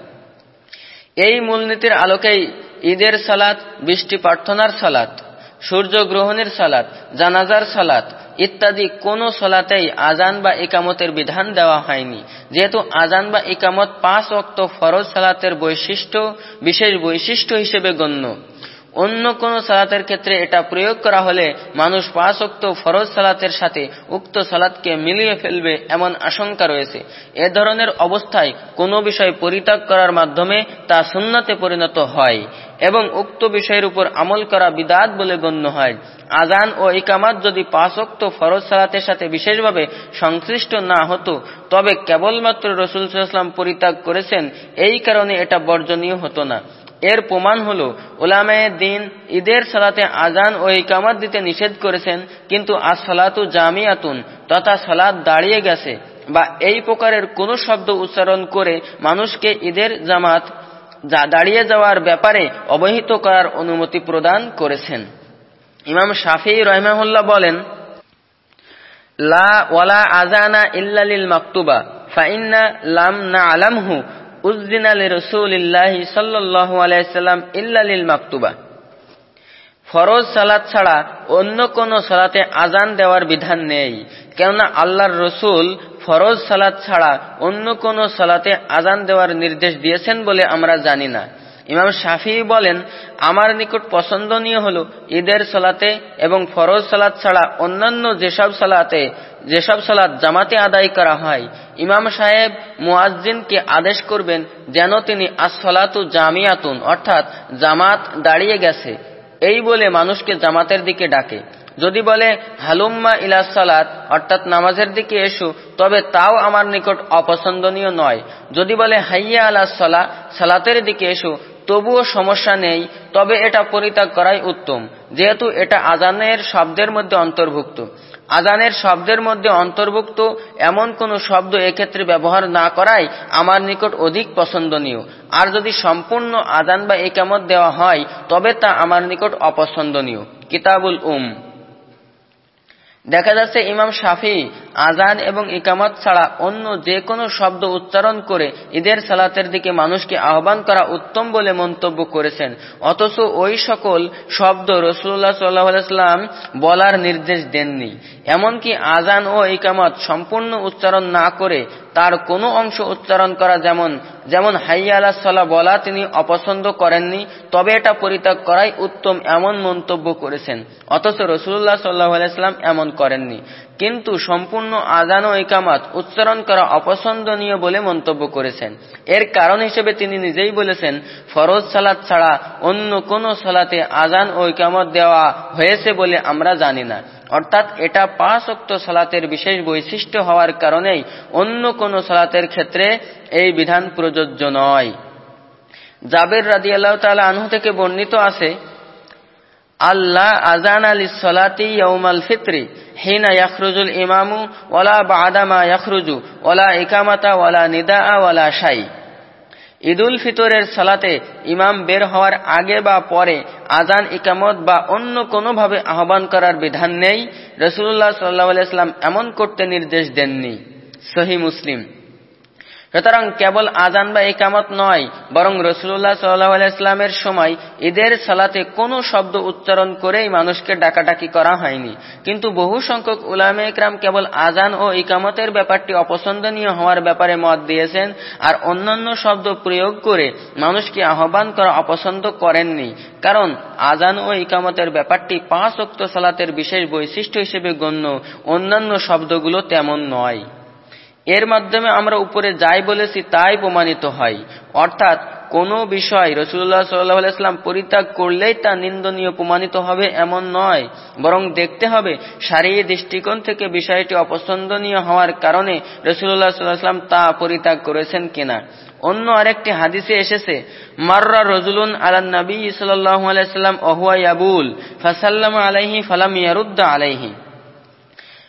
এই মূলনীতির আলোকেই ঈদের সালাত, বৃষ্টি প্রার্থনার সালাত সূর্য গ্রহণের সালাত, জানাজার সালাত ইত্যাদি কোন সলাতেই আজান বা একামতের বিধান দেওয়া হয়নি। যেহেতু আজান বা একামত পাঁচ অক্ত ফরজ সালাতের বৈশিষ্ট্য, বিশেষ বৈশিষ্ট্য হিসেবে গণ্য। অন্য কোন সালাতের ক্ষেত্রে এটা প্রয়োগ করা হলে মানুষ পাঁচ উক্ত ফরজ সালাতের সাথে উক্ত সালাতকে মিলিয়ে ফেলবে এমন আশঙ্কা রয়েছে। এ ধরনের অবস্থায় কোনো বিষয় পরিত্যাগ করার মাধ্যমে তা সুন্নাতে পরিণত হয় এবং উক্ত বিষয়ের উপর আমল করা বিদাত বলে গণ্য হয়। আজান ও ইকামাত যদি পাঁচক্ত ফরজ সালাতের সাথে বিশেষভাবে সংশ্লিষ্ট না হতো, তবে কেবলমাত্র রসুল সাল্লাম পরিত্যাগ করেছেন, এই কারণে এটা বর্জনীয় হতো না। এর প্রমাণ হল ওলামায় দিন ঈদের সালাতে আজান ও ইকামাত দিতে নিষেধ করেছেন, কিন্তু আজ সালাতু জামিয়াতুন, তথা সালাত দাঁড়িয়ে গেছে বা এই প্রকারের কোন শব্দ উচ্চারণ করে মানুষকে ঈদের জামাত যা দাঁড়িয়ে যাওয়ার ব্যাপারে অবহিত করার অনুমতি প্রদান করেছেন। ইমাম শাফি রহমাহুল্লাহ বলেন, লা ওয়ালা আজানা ইল্লালিল মাকতুবা, ফাইন্না লাম না আলামহু উজ্জিন আলী রসুল্লাহি সাল্লু আলাইসাল্লাম ইল্লালিল মাকতুবা। ফরজ সালাত ছাড়া অন্য কোন সালাতে আজান দেওয়ার বিধান নেই। কেননা আল্লাহর রসুল ফরজ সালাত ছাড়া অন্য কোন সালাতে আজান দেওয়ার নির্দেশ দিয়েছেন বলে আমরা জানি না। ইমাম শাফি বলেন, আমার নিকট পছন্দনীয় হল ঈদের সালাতে এবং ফরজ সালাত ছাড়া অন্যান্য যেসব সালাতে, যেসব সালাত জামাতে আদায় করা হয়, ইমাম সাহেব মুয়াজ্জিনকে আদেশ করবেন যেন তিনি আসলাতু জামিয়াতুন, অর্থাৎ জামাত দাঁড়িয়ে গেছে। এই বলে মানুষকে জামাতের দিকে ডাকে। যদি বলে, হালুম্মা ইলা সালাত অর্থাৎ নামাজের দিকে এসো, তবে তাও আমার নিকট অপছন্দনীয় নয়। যদি বলে, হাইয়া আলা সালা সালাতের দিকে এসো তবুও সমস্যা নেই, তবে এটা পরিত্যাগ করাই উত্তম, যেহেতু এটা আজানের শব্দের মধ্যে অন্তর্ভুক্ত। আজানের শব্দের মধ্যে অন্তর্ভুক্ত এমন কোন শব্দ এক্ষেত্রে ব্যবহার না করাই আমার নিকট অধিক পছন্দনীয়। আর যদি সম্পূর্ণ আজান বা একামত দেওয়া হয়, তবে তা আমার নিকট অপছন্দনীয়। কিতাবুল উম। দেখা যাচ্ছে ইমাম শাফি আজান এবং ইকামত ছাড়া অন্য যে কোনো শব্দ উচ্চারণ করে ঈদের সালাতের দিকে মানুষকে আহ্বান করা উত্তম বলে মন্তব্য করেছেন। অথচ ওই সকল শব্দ রসুল্লাহ সাল্লাহাম বলার নির্দেশ দেননি। এমনকি আজান ও ইকামত সম্পূর্ণ উচ্চারণ না করে তার কোনো অংশ উচ্চারণ করা যেমন যেমন হাইয়া আলাহ সাল্লাহ বলা তিনি অপছন্দ করেননি, তবে এটা পরিত্যাগ করাই উত্তম এমন মন্তব্য করেছেন। অথচ রসুল্লাহ সাল্লাহ আলাইস্লাম এমন করেননি। কিন্তু সম্পূর্ণ আজান ও ইকামাত উচ্চারণ করা অপছন্দনীয় বলে মন্তব্য করেছেন। এর কারণ হিসেবে তিনি নিজেই বলেছেন, ফরজ সালাত ছাড়া অন্য কোন সালাতে আজান ও ইকামত দেওয়া হয়েছে বলে আমরা জানি না। অর্থাৎ এটা পাঁচ অক্ত সালাতের বিশেষ বৈশিষ্ট্য হওয়ার কারণেই অন্য কোন সালাতের ক্ষেত্রে এই বিধান প্রযোজ্য নয়। জাবের রাজি আল্লাহ তালা আনহু থেকে বর্ণিত আছে, আল্লাহ আজান আলী সলাতি ইয়ৌমাল ফিত্রি হিনা ইয়াখরুজুল ইমামু ওলা বাদামা ইয়াখরুজু ওলা ইকামাতা ওলা নিদা ওলা শাই। ঈদুল ফিতরের সালাতে ইমাম বের হওয়ার আগে বা পরে আজান ইকামত বা অন্য কোনোভাবে আহ্বান করার বিধান নেই। রসুল্লাহ সাল্লাহ আলাইস্লাম এমন করতে নির্দেশ দেননি। সহি মুসলিম। সুতরাং কেবল আজান বা একামত নয়, বরং রসুল্লাহ সাল্লাহ সময় ঈদের সালাতে কোনো শব্দ উচ্চারণ করেই মানুষকে ডাকাডাকি করা হয়নি। কিন্তু বহু সংখ্যক উলামে ইকরাম কেবল আজান ও ইকামতের ব্যাপারটি অপছন্দনীয় হওয়ার ব্যাপারে মত দিয়েছেন, আর অন্যান্য শব্দ প্রয়োগ করে মানুষকে আহ্বান করা অপছন্দ করেননি। কারণ আজান ও ইকামতের ব্যাপারটি পাঁচ অক্ত সালাতের বিশেষ বৈশিষ্ট্য হিসেবে গণ্য, অন্যান্য শব্দগুলো তেমন নয়। এর মাধ্যমে আমরা উপরে যাই বলেছি, তাই প্রমাণিত হয়। অর্থাৎ, কোন বিষয় রসুল্লাহ সাল্লাহাম পরিত্যাগ করলেই তা নিন্দনীয় প্রমাণিত হবে এমন নয়। বরং দেখতে হবে শারীর দৃষ্টিকোণ থেকে বিষয়টি অপছন্দনীয় হওয়ার কারণে রসুল্লাহ সাল্লাহাম তা পরিত্যাগ করেছেন কিনা। অন্য আরেকটি হাদিসে এসেছে, মাররা রজুলুন আলা নবী সাল্লাল্লাহু আলাইহি সাল্লাম ওহুয়া ইয়াবুল, ফাসাল্লামা আলাইহি ফালাম ইয়ারুদ্দা আলাইহি।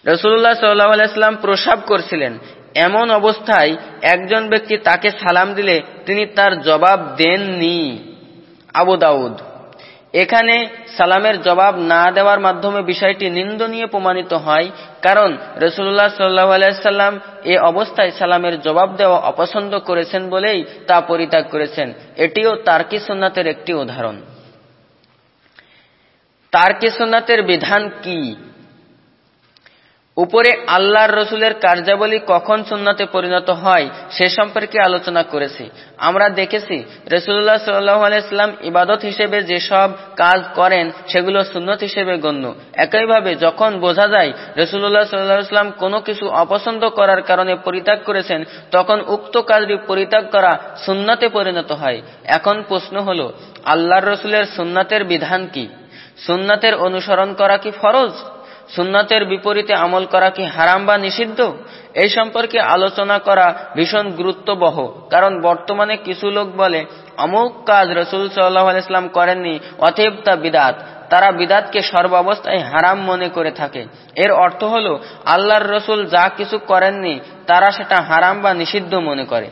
রসুল্লাহ সাল্লাহ আলাইস্লাম প্রসাব করছিলেন এমন অবস্থায় একজন ব্যক্তি তাকে সালাম দিলে তিনি তার জবাব দেননি। আবু দাউদ, এখানে সালামের জবাব না দেওয়ার মাধ্যমে বিষয়টি নিন্দনীয় প্রমাণিত হয়, কারণ রসুল্লাহ সাল্লাহ আলাইসাল্লাম এ অবস্থায় সালামের জবাব দেওয়া অপছন্দ করেছেন বলেই তা পরিত্যাগ করেছেন। এটিও তার্কি সোনাতের একটি উদাহরণ। তার্কি সোনাতের বিধান কি? উপরে আল্লাহর রসুলের কার্যাবলী কখন সুন্নাতে পরিণত হয়, সে সম্পর্কে আলোচনা করেছি। আমরা দেখেছি রসুল্লাহ সাল্লাহ আলাইস্লাম ইবাদত হিসেবে যেসব কাজ করেন, সেগুলো সুন্নত হিসেবে গণ্য। একইভাবে যখন বোঝা যায় রসুল্লাহ সাল্লাহ ইসলাম কোনো কিছু অপছন্দ করার কারণে পরিত্যাগ করেছেন, তখন উক্ত কাজটি পরিত্যাগ করা সুন্নাতে পরিণত হয়। এখন প্রশ্ন হল, আল্লাহর রসুলের সুন্নাতের বিধান কি? সুন্নাতের অনুসরণ করা কি ফরজ? সুন্নাতের বিপরীতে আমল করা কি হারাম বা নিষিদ্ধ? এই সম্পর্কে আলোচনা করা ভীষণ গুরুত্ববহ। কারণ বর্তমানে কিছু লোক বলে, অমুক কাজ রসুল সাল্লাহ আলাইসলাম করেননি, অতএব তা বিদাত। তারা বিদাতকে সর্বাবস্থায় হারাম মনে করে থাকে। এর অর্থ হল, আল্লাহর রসুল যা কিছু করেননি, তারা সেটা হারাম বা নিষিদ্ধ মনে করে।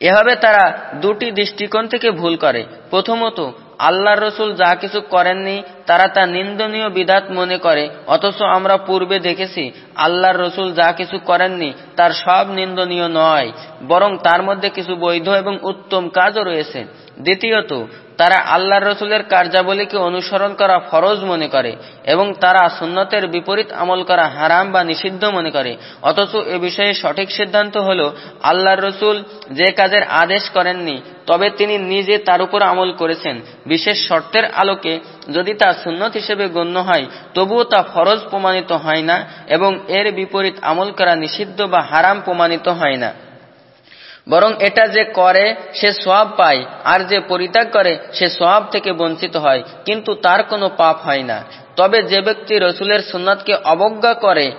এভাবে তারা দুটি দৃষ্টিকোণ থেকে ভুল করে। প্রথমত আল্লাহর রসুল যা কিছু করেননি, তারা তা নিন্দনীয় বিধাত মনে করে। অথচ আমরা পূর্বে দেখেছি আল্লাহর রসুল যা কিছু করেননি, তার সব নিন্দনীয় নয়, বরং তার মধ্যে কিছু বৈধ এবং উত্তম কাজও রয়েছে। দ্বিতীয়ত তারা আল্লাহ রসুলের কার্যাবলীকে অনুসরণ করা ফরজ মনে করে এবং তারা সুন্নতের বিপরীত আমল করা হারাম বা নিষিদ্ধ মনে করে। অথচ এ বিষয়ে সঠিক সিদ্ধান্ত হল, আল্লাহর রসুল যে কাজের আদেশ করেননি, তবে তিনি নিজে তার উপর আমল করেছেন। বিশেষ শর্তের আলোকে যদি তা সুন্নত হিসেবে গণ্য হয়, তবুও তা ফরজ প্রমাণিত হয় না এবং এর বিপরীত আমল করা নিষিদ্ধ বা হারাম প্রমাণিত হয় না। বরং এটা যে করে, সে সব পায়, আর যে পরিত্যাগ করে, সে সব থেকে বঞ্চিত হয়, কিন্তু তার কোনো পাপ হয় না। তবে যে ব্যক্তি রসুলের সুন্নাতকে অবজ্ঞা করে,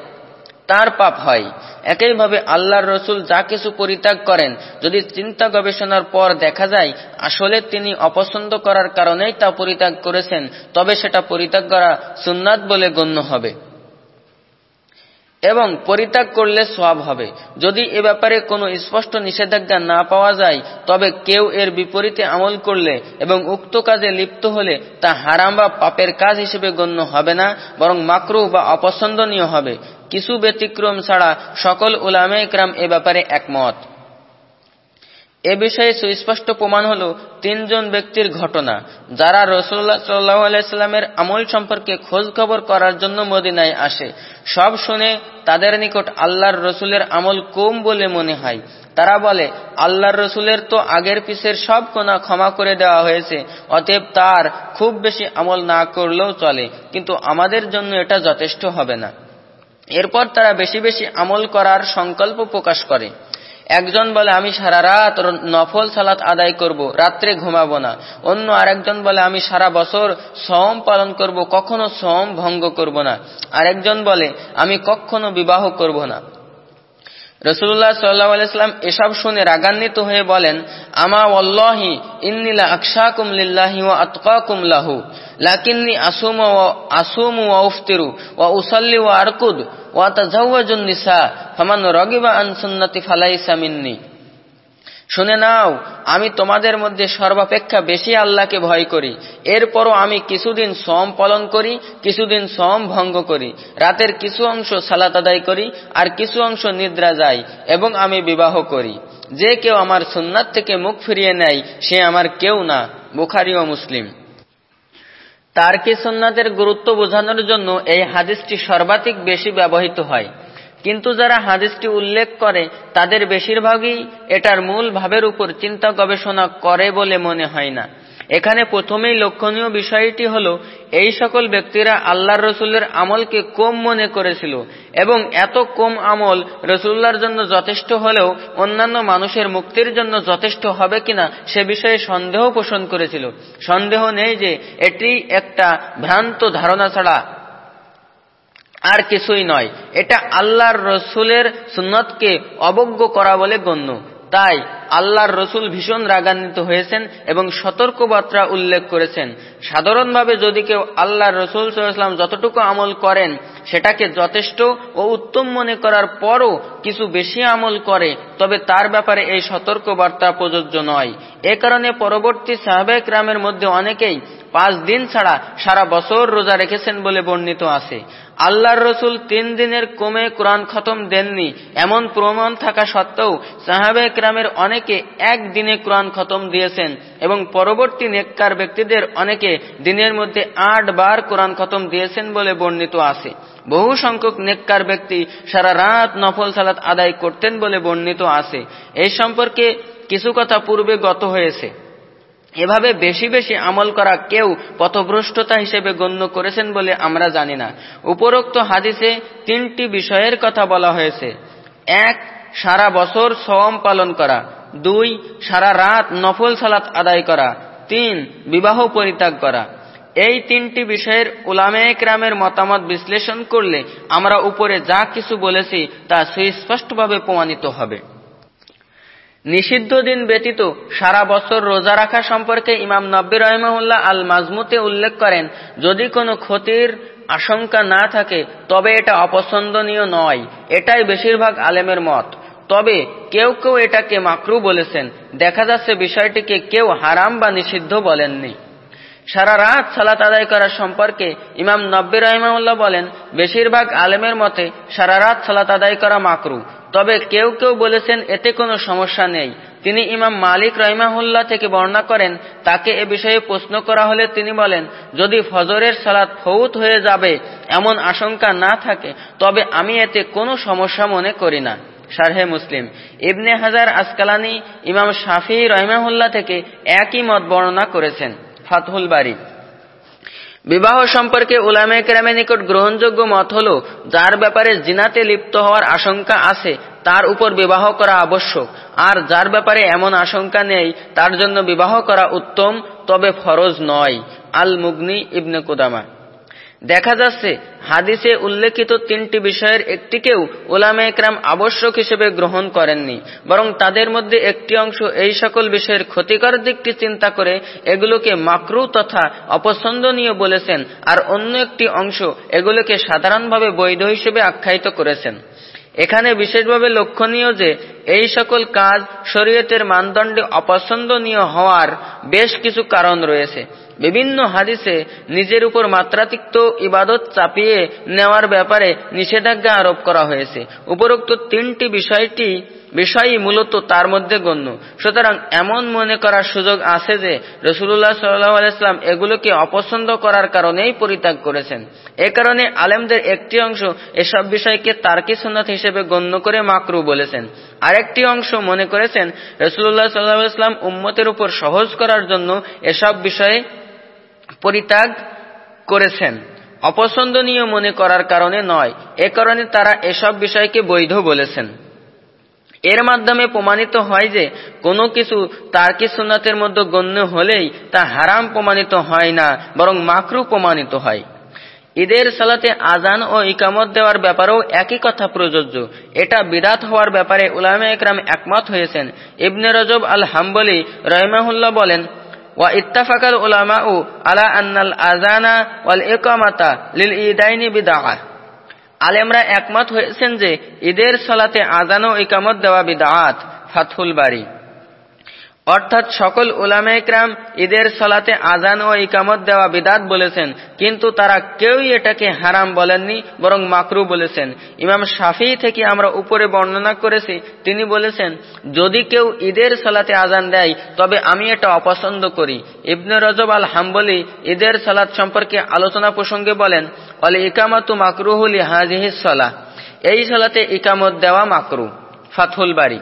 তার পাপ হয়। একইভাবে আল্লাহর রসুল যা কিছু পরিত্যাগ করেন, যদি চিন্তা গবেষণার পর দেখা যায়, আসলে তিনি অপছন্দ করার কারণেই তা পরিত্যাগ করেছেন, তবে সেটা পরিত্যাগ করা সুন্নাত বলে গণ্য হবে। এবং পরিত্যাগ করলে সব হবে। যদি এ ব্যাপারে কোনো স্পষ্ট নিষেধাজ্ঞা না পাওয়া যায়, তবে কেউ এর বিপরীতে আমল করলে এবং উক্ত কাজে লিপ্ত হলে তা হারাম বা পাপের কাজ হিসেবে গণ্য হবে না, বরং মাকরু বা অপছন্দনীয় হবে। কিছু ব্যতিক্রম ছাড়া সকল উলামে ইকরাম এ ব্যাপারে একমত। এ বিষয়ে সুস্পষ্ট প্রমাণ হল তিনজন ব্যক্তির ঘটনা, যারা রসুল্লাহ সাল্লাহ আলাইস্লামের আমল সম্পর্কে খোঁজ খবর করার জন্য মদিনায় আসে। সব শুনে তাদের নিকট আল্লাহর রসুলের আমল কম বলে মনে হয়। তারা বলে, আল্লাহর রসুলের তো আগের পিসের সব কোনা ক্ষমা করে দেওয়া হয়েছে, অতএব তার খুব বেশি আমল না করলেও চলে, কিন্তু আমাদের জন্য এটা যথেষ্ট হবে না। এরপর তারা বেশি বেশি আমল করার সংকল্প প্রকাশ করে। একজন বলে, আমি সারা রাত নফল সালাত আদায় করব, রাত্রে ঘুমাবো না। অন্য আরেকজন বলে, আমি সারা বছর সম পালন করব, কখনো সম ভঙ্গ করব না। আরেকজন বলে, আমি কখনো বিবাহ করব না। রসুল্লাহ সাল্লাহ আলাইস্লাম এসব শুনে রাগান্বিত হয়ে বলেন, আমা ওল্লাহি ইন্নিলা আকশাকুম লিল্লাহি ও আতকাকুম লাহু, লাকিন্নি আসুম আসুম ওয়া উফতিরু ওয়া উসল্লি ওয়া আরকুদ ওয়া তাজাওয়াজুন নিসা, ফামান রগিবা আন ফালাইসা মিন্নি। শুনে নাও, আমি তোমাদের মধ্যে সর্বাপেক্ষা বেশি আল্লাহকে ভয় করি। এরপরও আমি কিছুদিন সম পালন করি, কিছুদিন সম ভঙ্গ করি। রাতের কিছু অংশ সালাত আদায় করি, আর কিছু অংশ নিদ্রা যায় এবং আমি বিবাহ করি। যে কেউ আমার সুন্নাত থেকে মুখ ফিরিয়ে নেয়, সে আমার কেউ না, বুখারি ও মুসলিম। তার কি সুন্নাতের গুরুত্ব বোঝানোর জন্য এই হাদিসটি সর্বাধিক বেশি ব্যবহৃত হয়? কিন্তু যারা হাদিসটি উল্লেখ করে, তাদের বেশিরভাগই এটার মূল ভাবের উপর চিন্তা গবেষণা করে বলে মনে হয় না। এখানে প্রথমেই লক্ষণীয় বিষয়টি হল, এই সকল ব্যক্তিরা আল্লাহর রসুলের আমলকে কম মনে করেছিল এবং এত কম আমল রসুল্লার জন্য যথেষ্ট হলেও অন্যান্য মানুষের মুক্তির জন্য যথেষ্ট হবে কিনা সে বিষয়ে সন্দেহ পোষণ করেছিল। সন্দেহ নেই যে এটি একটা ভ্রান্ত ধারণা ছাড়া আর কিছুই নয়। এটা আল্লাহর রসুলের সুন্নতকে অবজ্ঞ করা বলে গণ্য। তাই আল্লাহর রসুল ভীষণ রাগান্বিত হয়েছেন এবং সতর্কবার্তা উল্লেখ করেছেন। সাধারণভাবে যদি কেউ আল্লাহর রসুল সাল্লাম যতটুকু আমল করেন, সেটাকে যথেষ্ট ও উত্তম মনে করার পরও কিছু বেশি আমল করে, তবে তার ব্যাপারে এই সতর্কবার্তা প্রযোজ্য নয়। এ কারণে পরবর্তী সাহাবেক রামের মধ্যে অনেকেই পাঁচ দিন ছাড়া সারা বছর রোজা রেখেছেন বলে বর্ণিত আছে। আল্লাহর রসুল তিন দিনের কমে কোরআন খতম দেননি। এমন প্রমাণ থাকা সত্ত্বেও সাহাবে ক্রামের অনেকে এক দিনে কোরআন খতম দিয়েছেন এবং পরবর্তী নেককার ব্যক্তিদের অনেকে দিনের মধ্যে আট বার কোরআন খতম দিয়েছেন বলে বর্ণিত আছে। বহু সংখ্যক নেককার ব্যক্তি সারা রাত নফল সালাত আদায় করতেন বলে বর্ণিত আছে। এই সম্পর্কে কিছু কথা পূর্বে গত হয়েছে। এভাবে বেশি বেশি আমল করা কেউ পথভ্রষ্টতা হিসেবে গণ্য করেছেন বলে আমরা জানি না। উপরোক্ত হাদিসে তিনটি বিষয়ের কথা বলা হয়েছে। এক, সারা বছর সম পালন করা। দুই, সারা রাত নফল সালাত আদায় করা। তিন, বিবাহ পরিত্যাগ করা। এই তিনটি বিষয়ের উলামে একরামের মতামত বিশ্লেষণ করলে আমরা উপরে যা কিছু বলেছি তা সুস্পষ্টভাবে প্রমাণিত হবে। নিষিদ্ধ দিন ব্যতীত সারা বছর রোজা রাখা সম্পর্কে ইমাম নব্বী রহমাউল্লাহ আল মাজমুতে উল্লেখ করেন, যদি কোনো ক্ষতির আশঙ্কা না থাকে, তবে এটা অপছন্দনীয় নয়। এটাই বেশিরভাগ আলেমের মত। তবে কেউ কেউ এটাকে মাকরু বলেছেন। দেখা যাচ্ছে বিষয়টিকে কেউ হারাম বা নিষিদ্ধ বলেননি। সারা রাত সালাত আদায় করা সম্পর্কে ইমাম নব্বী রহমাউল্লাহ বলেন, বেশিরভাগ আলেমের মতে সারা রাত সালাত আদায় করা মাকরু। তবে কেউ কেউ বলেছেন, এতে কোনো সমস্যা নেই। তিনি ইমাম মালিক রহিমাহুল্লাহ থেকে বর্ণনা করেন, তাকে এ বিষয়ে প্রশ্ন করা হলে তিনি বলেন, যদি ফজরের সালাত ফৌত হয়ে যাবে, এমন আশঙ্কা না থাকে, তবে আমি এতে কোনো সমস্যা মনে করি না। শারহে মুসলিম। ইবনে হাজার আসকালানি ইমাম শাফি রহিমাহুল্লাহ থেকে একই মত বর্ণনা করেছেন, ফাতহুল বাড়ি বিবাহ সম্পর্কে উলামে কেরামের নিকট গ্রহণযোগ্য মত হল, যার ব্যাপারে জিনাতে লিপ্ত হওয়ার আশঙ্কা আছে, তার উপর বিবাহ করা আবশ্যক। আর যার ব্যাপারে এমন আশঙ্কা নেই, তার জন্য বিবাহ করা উত্তম, তবে ফরজ নয়। আল মুগনি ইবনে কুদামা। দেখা যাচ্ছে, হাদিসে উল্লেখিত তিনটি বিষয়ের একটিকেও ওলামে একরাম আবশ্যক হিসেবে গ্রহণ করেননি। বরং তাদের মধ্যে একটি অংশ এই সকল বিষয়ের ক্ষতিকর দিকটি চিন্তা করে এগুলোকে মাকরু তথা অপছন্দনীয় বলেছেন আর অন্য একটি অংশ এগুলোকে সাধারণভাবে বৈধ হিসেবে আখ্যায়িত করেছেন। এখানে বিশেষভাবে লক্ষণীয় যে এই সকল কাজ শরীয়তের মানদণ্ডে অপছন্দনীয় হওয়ার বেশ কিছু কারণ রয়েছে। বিভিন্ন হাদিসে নিজের উপর মাত্রাতিক্ত ইবাদত চাপিয়ে নেওয়ার ব্যাপারে নিষেধাজ্ঞা আরোপ করা হয়েছে। উপরোক্ত তিনটি বিষয়টি, বিষয়ই মূলত তার মধ্যে গণ্য। সুতরাং এমন মনে করার সুযোগ আছে যে রসুল্লাহ সাল্লাহ আলাইসলাম এগুলোকে অপছন্দ করার কারণেই পরিত্যাগ করেছেন। এ কারণে আলেমদের একটি অংশ এসব বিষয়কে তার্কি হিসেবে গণ্য করে মাকরু বলেছেন। আরেকটি অংশ মনে করেছেন রসুল্লাহ সাল্লাহ ইসলাম উম্মতের উপর সহজ করার জন্য এসব বিষয়ে পরিত্যাগ করেছেন। অপছন্দনীয় মনে করার কারণে নয়, এ কারণে তারা এসব বিষয়কে বৈধ বলেছেন। এর মাধ্যমে প্রমাণিত হয় যে কোনো কিছু তার্কি সুন্নাতের মধ্যে গণ্য হলেই তা হারাম প্রমাণিত হয় না, বরং মাকরু প্রমাণিত হয়। ঈদের সালাতে আজান ও ইকামত দেওয়ার ব্যাপারেও একই কথা প্রযোজ্য। এটা বিদাত হওয়ার ব্যাপারে উলামে একরাম একমত হয়েছেন। ইবনে রজব আল হাম্বলি রহমাহুল্লাহ বলেন ওয়া ইত্তাফাকাল উ আলা আন্নাল আজানা ওয়াল লিল ঈদাইনি বিদআহ আলেমরা একমত হয়েছেন যে ঈদের সলাতে আজান ও ইকামত দেওয়া বিদাআত ফাথুল বাড়ি অর্থাৎ সকল উলামাইকরাম ঈদের সলাতে আজান ও ইকামত দেওয়া বিদাত বলেছেন, কিন্তু তারা কেউই এটাকে হারাম বলেননি, বরং মাকরু বলেছেন। ইমাম শাফি থেকে আমরা উপরে বর্ণনা করেছি, তিনি বলেছেন, যদি কেউ ঈদের সালাতে আজান দেয়, তবে আমি এটা অপছন্দ করি। ইবনে রজব আল হাম্বলি ঈদের সালাত সম্পর্কে আলোচনা প্রসঙ্গে বলেন অলে ইকামাতু মাকরুহুলি হাজিহিস সালাহ। এই সালাতে ইকামত দেওয়া মাকরু ফাথুল বাড়ি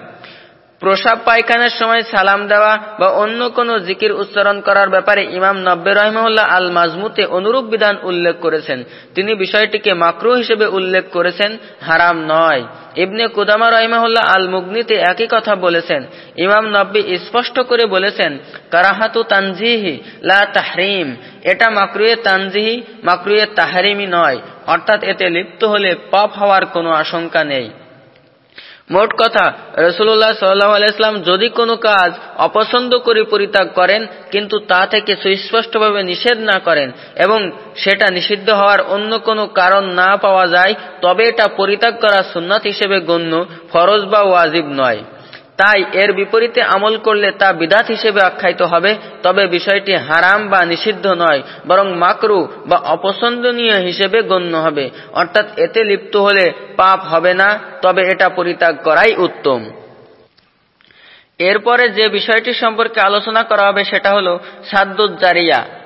প্রসাব পায়খানার সময় সালাম দেওয়া বা অন্য কোনো জিকির উচ্চারণ করার ব্যাপারে ইমাম নব্বে রহমউল্লাহ আল মাজমুতে অনুরূপ বিধান উল্লেখ করেছেন। তিনি বিষয়টিকে মাকরু হিসেবে উল্লেখ করেছেন, হারাম নয়। ইবনে কুদামা রহিমাহুল্লাহ আল মুগনিতে একই কথা বলেছেন। ইমাম নব্বী স্পষ্ট করে বলেছেন, কারাহাতু তানজিহি লা তাহরিম। এটা মাকরুয়ে তানজিহি, মাকরুয়ে তাহারিমি নয়। অর্থাৎ এতে লিপ্ত হলে পাপ হওয়ার কোনো আশঙ্কা নেই। মোট কথা রসুল্লাহ সাল্লাহ আলাইসলাম যদি কোনো কাজ অপছন্দ করে পরিত্যাগ করেন, কিন্তু তা থেকে সুস্পষ্টভাবে নিষেধ না করেন এবং সেটা নিষিদ্ধ হওয়ার অন্য কোনো কারণ না পাওয়া যায়, তবে এটা পরিত্যাগ করা সুন্নাত হিসেবে গণ্য, ফরজ বা ওয়াজিব নয়। তাই এর বিপরীতে আমল করলে তা বিদাত হিসেবে আখ্যায়িত হবে, তবে বিষয়টি হারাম বা নিষিদ্ধ নয়, বরং মাকরু বা অপছন্দনীয় হিসেবে গণ্য হবে। অর্থাৎ এতে লিপ্ত হলে পাপ হবে না, তবে এটা পরিত্যাগ করাই উত্তম। এরপরে যে বিষয়টি সম্পর্কে আলোচনা করা হবে সেটা হল সাদ্দুজ্জারিয়া।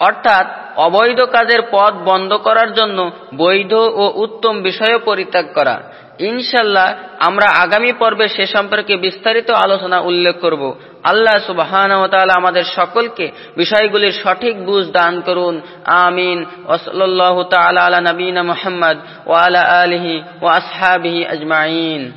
অর্থাৎ অবৈধ কাজের পথ বন্ধ করার জন্য বৈধ ও উত্তম বিষয়ও পরিত্যাগ করা। ইনশাল্লাহ আমরা আগামী পর্বে সে সম্পর্কে বিস্তারিত আলোচনা উল্লেখ করব। আল্লাহ সুবাহান আমাদের সকলকে বিষয়গুলির সঠিক বুঝ দান করুন। আমিন। ওসল্লাহ তালা আলা নবীনা মোহাম্মদ ওয়ালা আলহি ও আসহাবিহি আজমাইন।